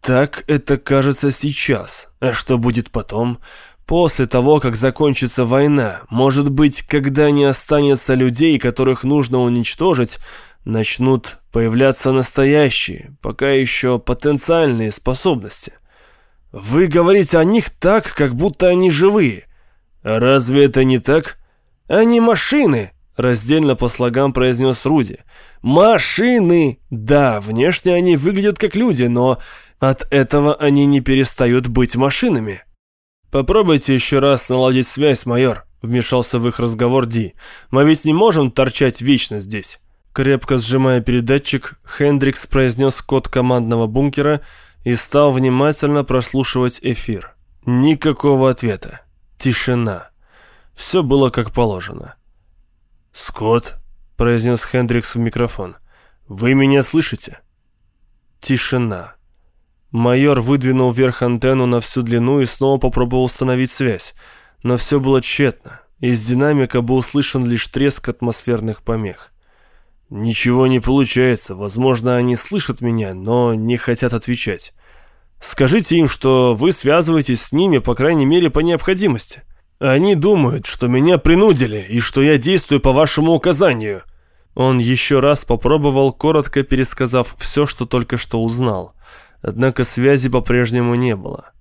Так это кажется сейчас. А что будет потом? После того, как закончится война, может быть, когда не останется людей, которых нужно уничтожить, начнут появляться настоящие, пока еще потенциальные способности. Вы говорите о них так, как будто они живые. Разве это не так? Они машины, раздельно по слогам произнес Руди. Машины! Да, внешне они выглядят как люди, но от этого они не перестают быть машинами. «Попробуйте еще раз наладить связь, майор», — вмешался в их разговор Ди. «Мы ведь не можем торчать вечно здесь». Крепко сжимая передатчик, Хендрикс произнес код командного бункера и стал внимательно прослушивать эфир. Никакого ответа. Тишина. Все было как положено. «Скотт», — произнес Хендрикс в микрофон, — «вы меня слышите?» Тишина. Майор выдвинул вверх антенну на всю длину и снова попробовал установить связь. Но все было тщетно. Из динамика был слышен лишь треск атмосферных помех. «Ничего не получается. Возможно, они слышат меня, но не хотят отвечать. Скажите им, что вы связываетесь с ними, по крайней мере, по необходимости. Они думают, что меня принудили и что я действую по вашему указанию». Он еще раз попробовал, коротко пересказав все, что только что узнал. Однако связи по-прежнему не было.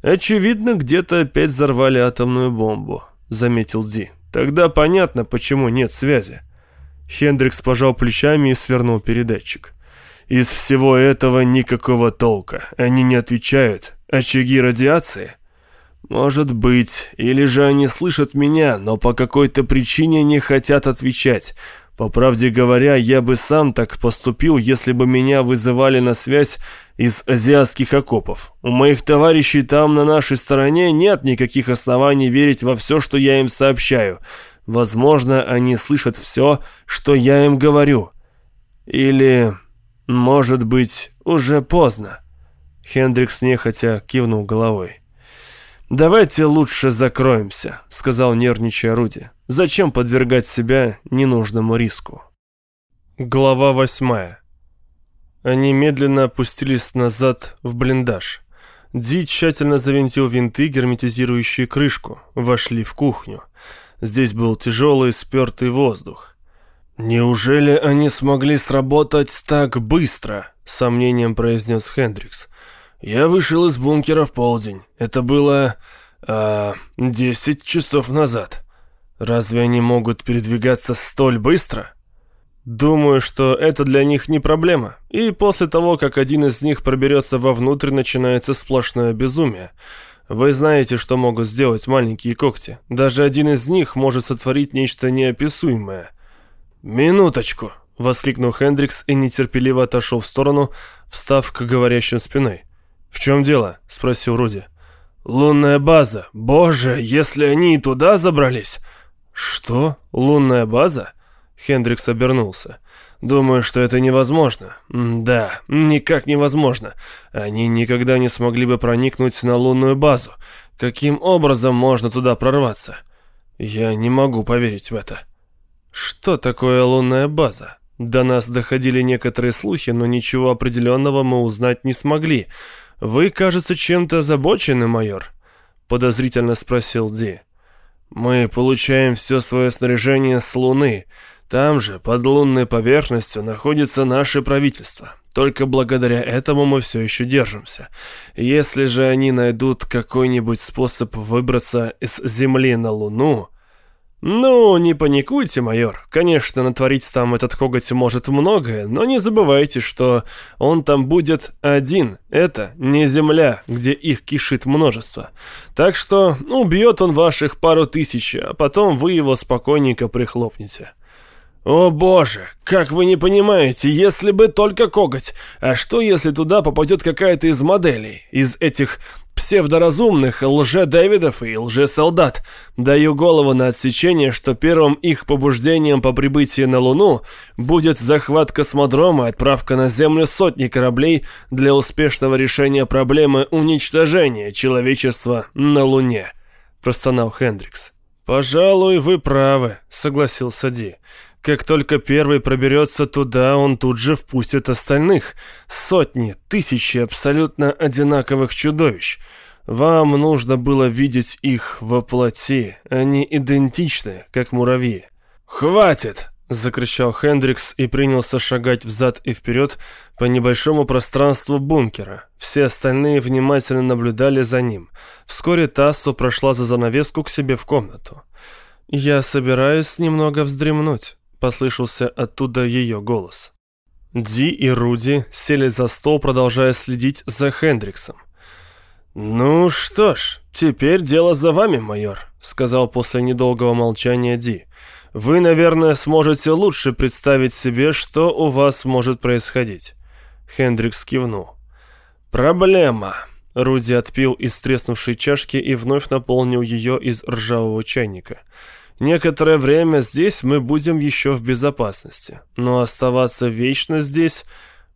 «Очевидно, где-то опять взорвали атомную бомбу», — заметил Ди. «Тогда понятно, почему нет связи». Хендрикс пожал плечами и свернул передатчик. «Из всего этого никакого толка. Они не отвечают. Очаги радиации?» «Может быть. Или же они слышат меня, но по какой-то причине не хотят отвечать. По правде говоря, я бы сам так поступил, если бы меня вызывали на связь из азиатских окопов. У моих товарищей там на нашей стороне нет никаких оснований верить во все, что я им сообщаю. Возможно, они слышат все, что я им говорю. Или, может быть, уже поздно. Хендрикс нехотя кивнул головой. «Давайте лучше закроемся», — сказал нервничая Руди. «Зачем подвергать себя ненужному риску?» Глава восьмая они медленно опустились назад в блиндаж. Ди тщательно завинтил винты, герметизирующие крышку. Вошли в кухню. Здесь был тяжелый спертый воздух. «Неужели они смогли сработать так быстро?» — сомнением произнес Хендрикс. «Я вышел из бункера в полдень. Это было... Э, десять часов назад. Разве они могут передвигаться столь быстро?» Думаю, что это для них не проблема. И после того, как один из них проберется вовнутрь, начинается сплошное безумие. Вы знаете, что могут сделать маленькие когти. Даже один из них может сотворить нечто неописуемое. «Минуточку!» — воскликнул Хендрикс и нетерпеливо отошел в сторону, встав к говорящим спиной. «В чем дело?» — спросил Руди. «Лунная база. Боже, если они и туда забрались!» «Что? Лунная база?» Хендрикс обернулся. «Думаю, что это невозможно. Да, никак невозможно. Они никогда не смогли бы проникнуть на лунную базу. Каким образом можно туда прорваться? Я не могу поверить в это». «Что такое лунная база?» До нас доходили некоторые слухи, но ничего определенного мы узнать не смогли. Вы, кажется, чем-то озабочены, майор?» Подозрительно спросил Ди. «Мы получаем все свое снаряжение с Луны. Там же, под лунной поверхностью, находится наше правительство. Только благодаря этому мы все еще держимся. Если же они найдут какой-нибудь способ выбраться из Земли на Луну...» «Ну, не паникуйте, майор. Конечно, натворить там этот коготь может многое, но не забывайте, что он там будет один. Это не земля, где их кишит множество. Так что убьет он ваших пару тысяч, а потом вы его спокойненько прихлопнете». «О боже, как вы не понимаете, если бы только коготь! А что, если туда попадет какая-то из моделей, из этих псевдоразумных лже-дэвидов и лже-солдат? Даю голову на отсечение, что первым их побуждением по прибытии на Луну будет захват космодрома и отправка на Землю сотни кораблей для успешного решения проблемы уничтожения человечества на Луне», — простонал Хендрикс. «Пожалуй, вы правы», — согласился Ди. Как только первый проберется туда, он тут же впустит остальных. Сотни, тысячи абсолютно одинаковых чудовищ. Вам нужно было видеть их во плоти. Они идентичны, как муравьи. «Хватит!» — закричал Хендрикс и принялся шагать взад и вперед по небольшому пространству бункера. Все остальные внимательно наблюдали за ним. Вскоре Тассу прошла за занавеску к себе в комнату. «Я собираюсь немного вздремнуть», — послышался оттуда ее голос. Ди и Руди сели за стол, продолжая следить за Хендриксом. «Ну что ж, теперь дело за вами, майор», — сказал после недолгого молчания Ди. «Вы, наверное, сможете лучше представить себе, что у вас может происходить». Хендрикс кивнул. «Проблема». Руди отпил из треснувшей чашки и вновь наполнил ее из ржавого чайника. «Проблема». Некоторое время здесь мы будем еще в безопасности, но оставаться вечно здесь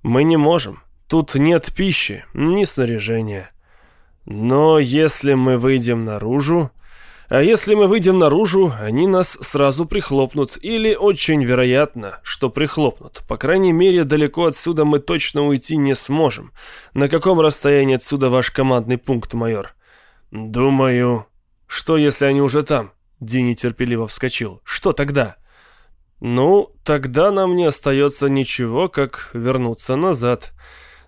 мы не можем. Тут нет пищи, ни снаряжения. Но если мы выйдем наружу... А если мы выйдем наружу, они нас сразу прихлопнут, или очень вероятно, что прихлопнут. По крайней мере, далеко отсюда мы точно уйти не сможем. На каком расстоянии отсюда ваш командный пункт, майор? Думаю... Что, если они уже там? Ди нетерпеливо вскочил. «Что тогда?» «Ну, тогда нам не остается ничего, как вернуться назад.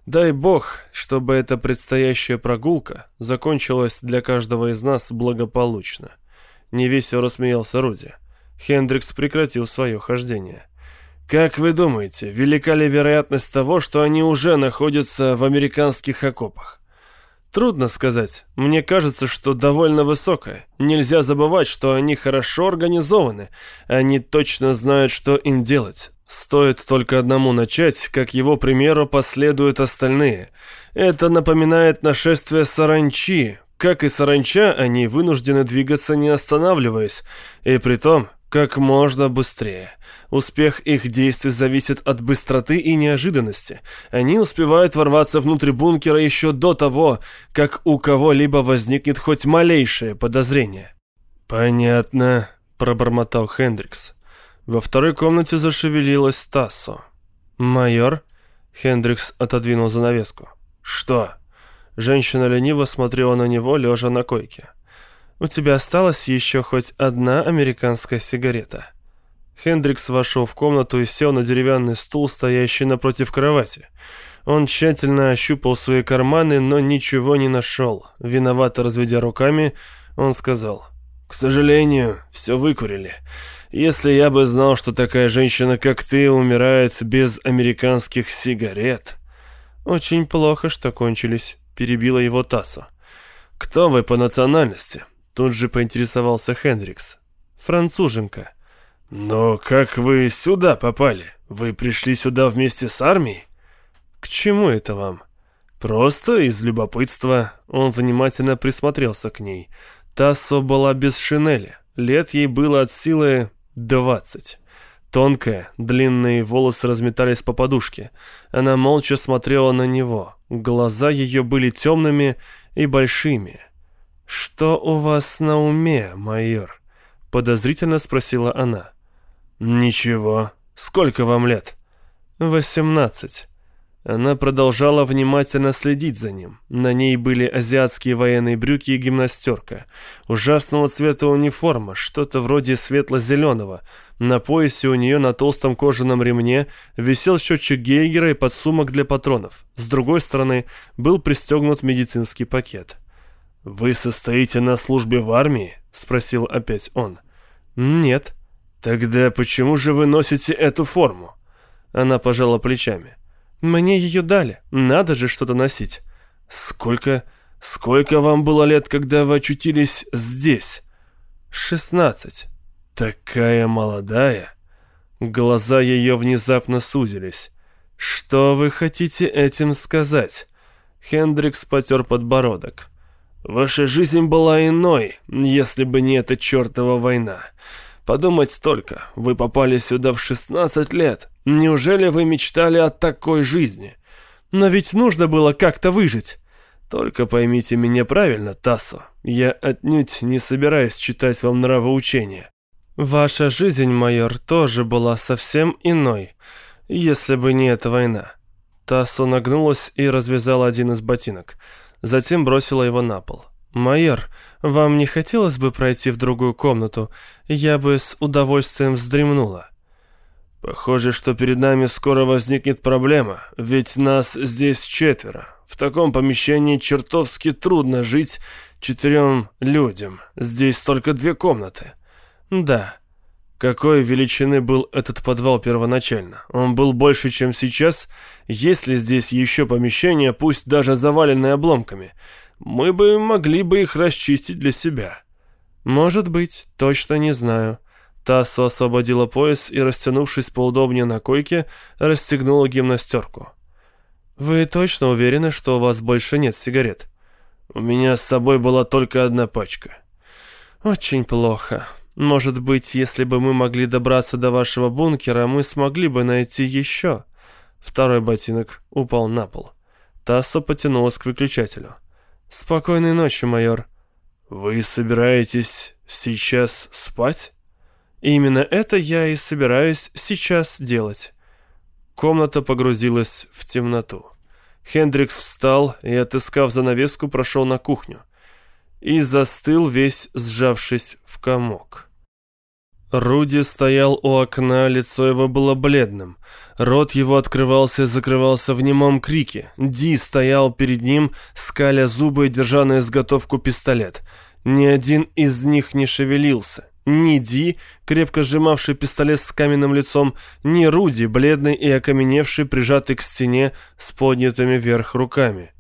Дай бог, чтобы эта предстоящая прогулка закончилась для каждого из нас благополучно». Невесело рассмеялся Руди. Хендрикс прекратил свое хождение. «Как вы думаете, велика ли вероятность того, что они уже находятся в американских окопах?» Трудно сказать. Мне кажется, что довольно высокая. Нельзя забывать, что они хорошо организованы. Они точно знают, что им делать. Стоит только одному начать, как его примеру последуют остальные. Это напоминает нашествие саранчи. Как и саранча, они вынуждены двигаться не останавливаясь. И при том как можно быстрее. Успех их действий зависит от быстроты и неожиданности. Они успевают ворваться внутрь бункера еще до того, как у кого-либо возникнет хоть малейшее подозрение. «Понятно», — пробормотал Хендрикс. Во второй комнате зашевелилась Тассо. «Майор?» — Хендрикс отодвинул занавеску. «Что?» Женщина лениво смотрела на него, лежа на койке. «У тебя осталась еще хоть одна американская сигарета?» Хендрикс вошел в комнату и сел на деревянный стул, стоящий напротив кровати. Он тщательно ощупал свои карманы, но ничего не нашел. Виновато разведя руками, он сказал, «К сожалению, все выкурили. Если я бы знал, что такая женщина, как ты, умирает без американских сигарет...» «Очень плохо, что кончились», — перебила его Тассо. «Кто вы по национальности?» Тут же поинтересовался Хендрикс. «Француженка». «Но как вы сюда попали? Вы пришли сюда вместе с армией?» «К чему это вам?» «Просто из любопытства». Он внимательно присмотрелся к ней. Тассо была без шинели. Лет ей было от силы двадцать. Тонкая, длинные волосы разметались по подушке. Она молча смотрела на него. Глаза ее были темными и большими. «Что у вас на уме, майор?» Подозрительно спросила она. «Ничего. Сколько вам лет?» «Восемнадцать». Она продолжала внимательно следить за ним. На ней были азиатские военные брюки и гимнастерка. Ужасного цвета униформа, что-то вроде светло-зеленого. На поясе у нее на толстом кожаном ремне висел счетчик Гейгера и подсумок для патронов. С другой стороны был пристегнут медицинский пакет. «Вы состоите на службе в армии?» — спросил опять он. «Нет». «Тогда почему же вы носите эту форму?» Она пожала плечами. Мне ее дали. Надо же что-то носить. Сколько... Сколько вам было лет, когда вы очутились здесь? Шестнадцать. Такая молодая. Глаза ее внезапно сузились. Что вы хотите этим сказать? Хендрикс потер подбородок. Ваша жизнь была иной, если бы не эта чертова война. Подумать только, вы попали сюда в 16 лет. Неужели вы мечтали о такой жизни? Но ведь нужно было как-то выжить. Только поймите меня правильно, Тассо. Я отнюдь не собираюсь читать вам нравоучения. Ваша жизнь, майор, тоже была совсем иной, если бы не эта война. Тассо нагнулась и развязала один из ботинок. Затем бросила его на пол. «Майор, вам не хотелось бы пройти в другую комнату? Я бы с удовольствием вздремнула». «Похоже, что перед нами скоро возникнет проблема, ведь нас здесь четверо. В таком помещении чертовски трудно жить четырем людям. Здесь только две комнаты». «Да». Какой величины был этот подвал первоначально? Он был больше, чем сейчас? Есть ли здесь еще помещение, пусть даже заваленное обломками?» мы бы могли бы их расчистить для себя». «Может быть, точно не знаю». Тассо освободила пояс и, растянувшись поудобнее на койке, расстегнула гимнастерку. «Вы точно уверены, что у вас больше нет сигарет?» «У меня с собой была только одна пачка». «Очень плохо. Может быть, если бы мы могли добраться до вашего бункера, мы смогли бы найти еще». Второй ботинок упал на пол. Тассо потянулась к выключателю. «Спокойной ночи, майор». «Вы собираетесь сейчас спать?» «Именно это я и собираюсь сейчас делать». Комната погрузилась в темноту. Хендрикс встал и, отыскав занавеску, прошел на кухню. И застыл, весь сжавшись в комок. Руди стоял у окна, лицо его было бледным. Рот его открывался и закрывался в немом крике. Ди стоял перед ним, скаля зубы и держа на изготовку пистолет. Ни один из них не шевелился. Ни Ди, крепко сжимавший пистолет с каменным лицом, ни Руди, бледный и окаменевший, прижатый к стене с поднятыми вверх руками.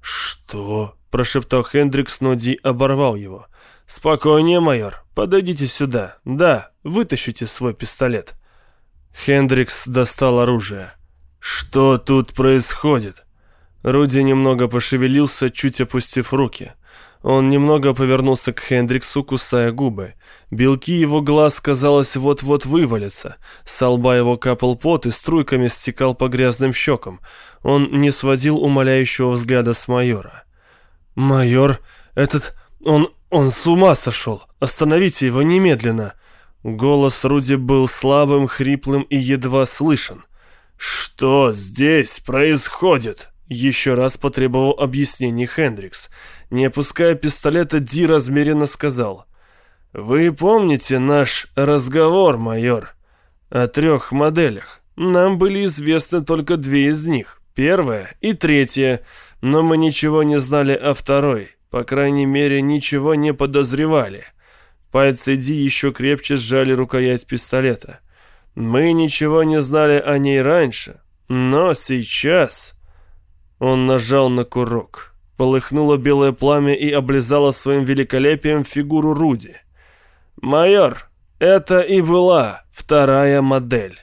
«Что?» – прошептал Хендрикс, но Ди оборвал его. «Спокойнее, майор. Подойдите сюда. Да, вытащите свой пистолет». Хендрикс достал оружие. «Что тут происходит?» Руди немного пошевелился, чуть опустив руки. Он немного повернулся к Хендриксу, кусая губы. Белки его глаз, казалось, вот-вот вывалятся. С лба его капал пот и струйками стекал по грязным щекам. Он не сводил умоляющего взгляда с майора. «Майор, этот... он... «Он с ума сошел! Остановите его немедленно!» Голос Руди был слабым, хриплым и едва слышен. «Что здесь происходит?» Еще раз потребовал объяснений Хендрикс. Не опуская пистолета, Ди размеренно сказал. «Вы помните наш разговор, майор? О трех моделях. Нам были известны только две из них. Первая и третья, но мы ничего не знали о второй. По крайней мере, ничего не подозревали. Пальцы Ди еще крепче сжали рукоять пистолета. Мы ничего не знали о ней раньше, но сейчас... Он нажал на курок. Полыхнуло белое пламя и облизало своим великолепием фигуру Руди. «Майор, это и была вторая модель».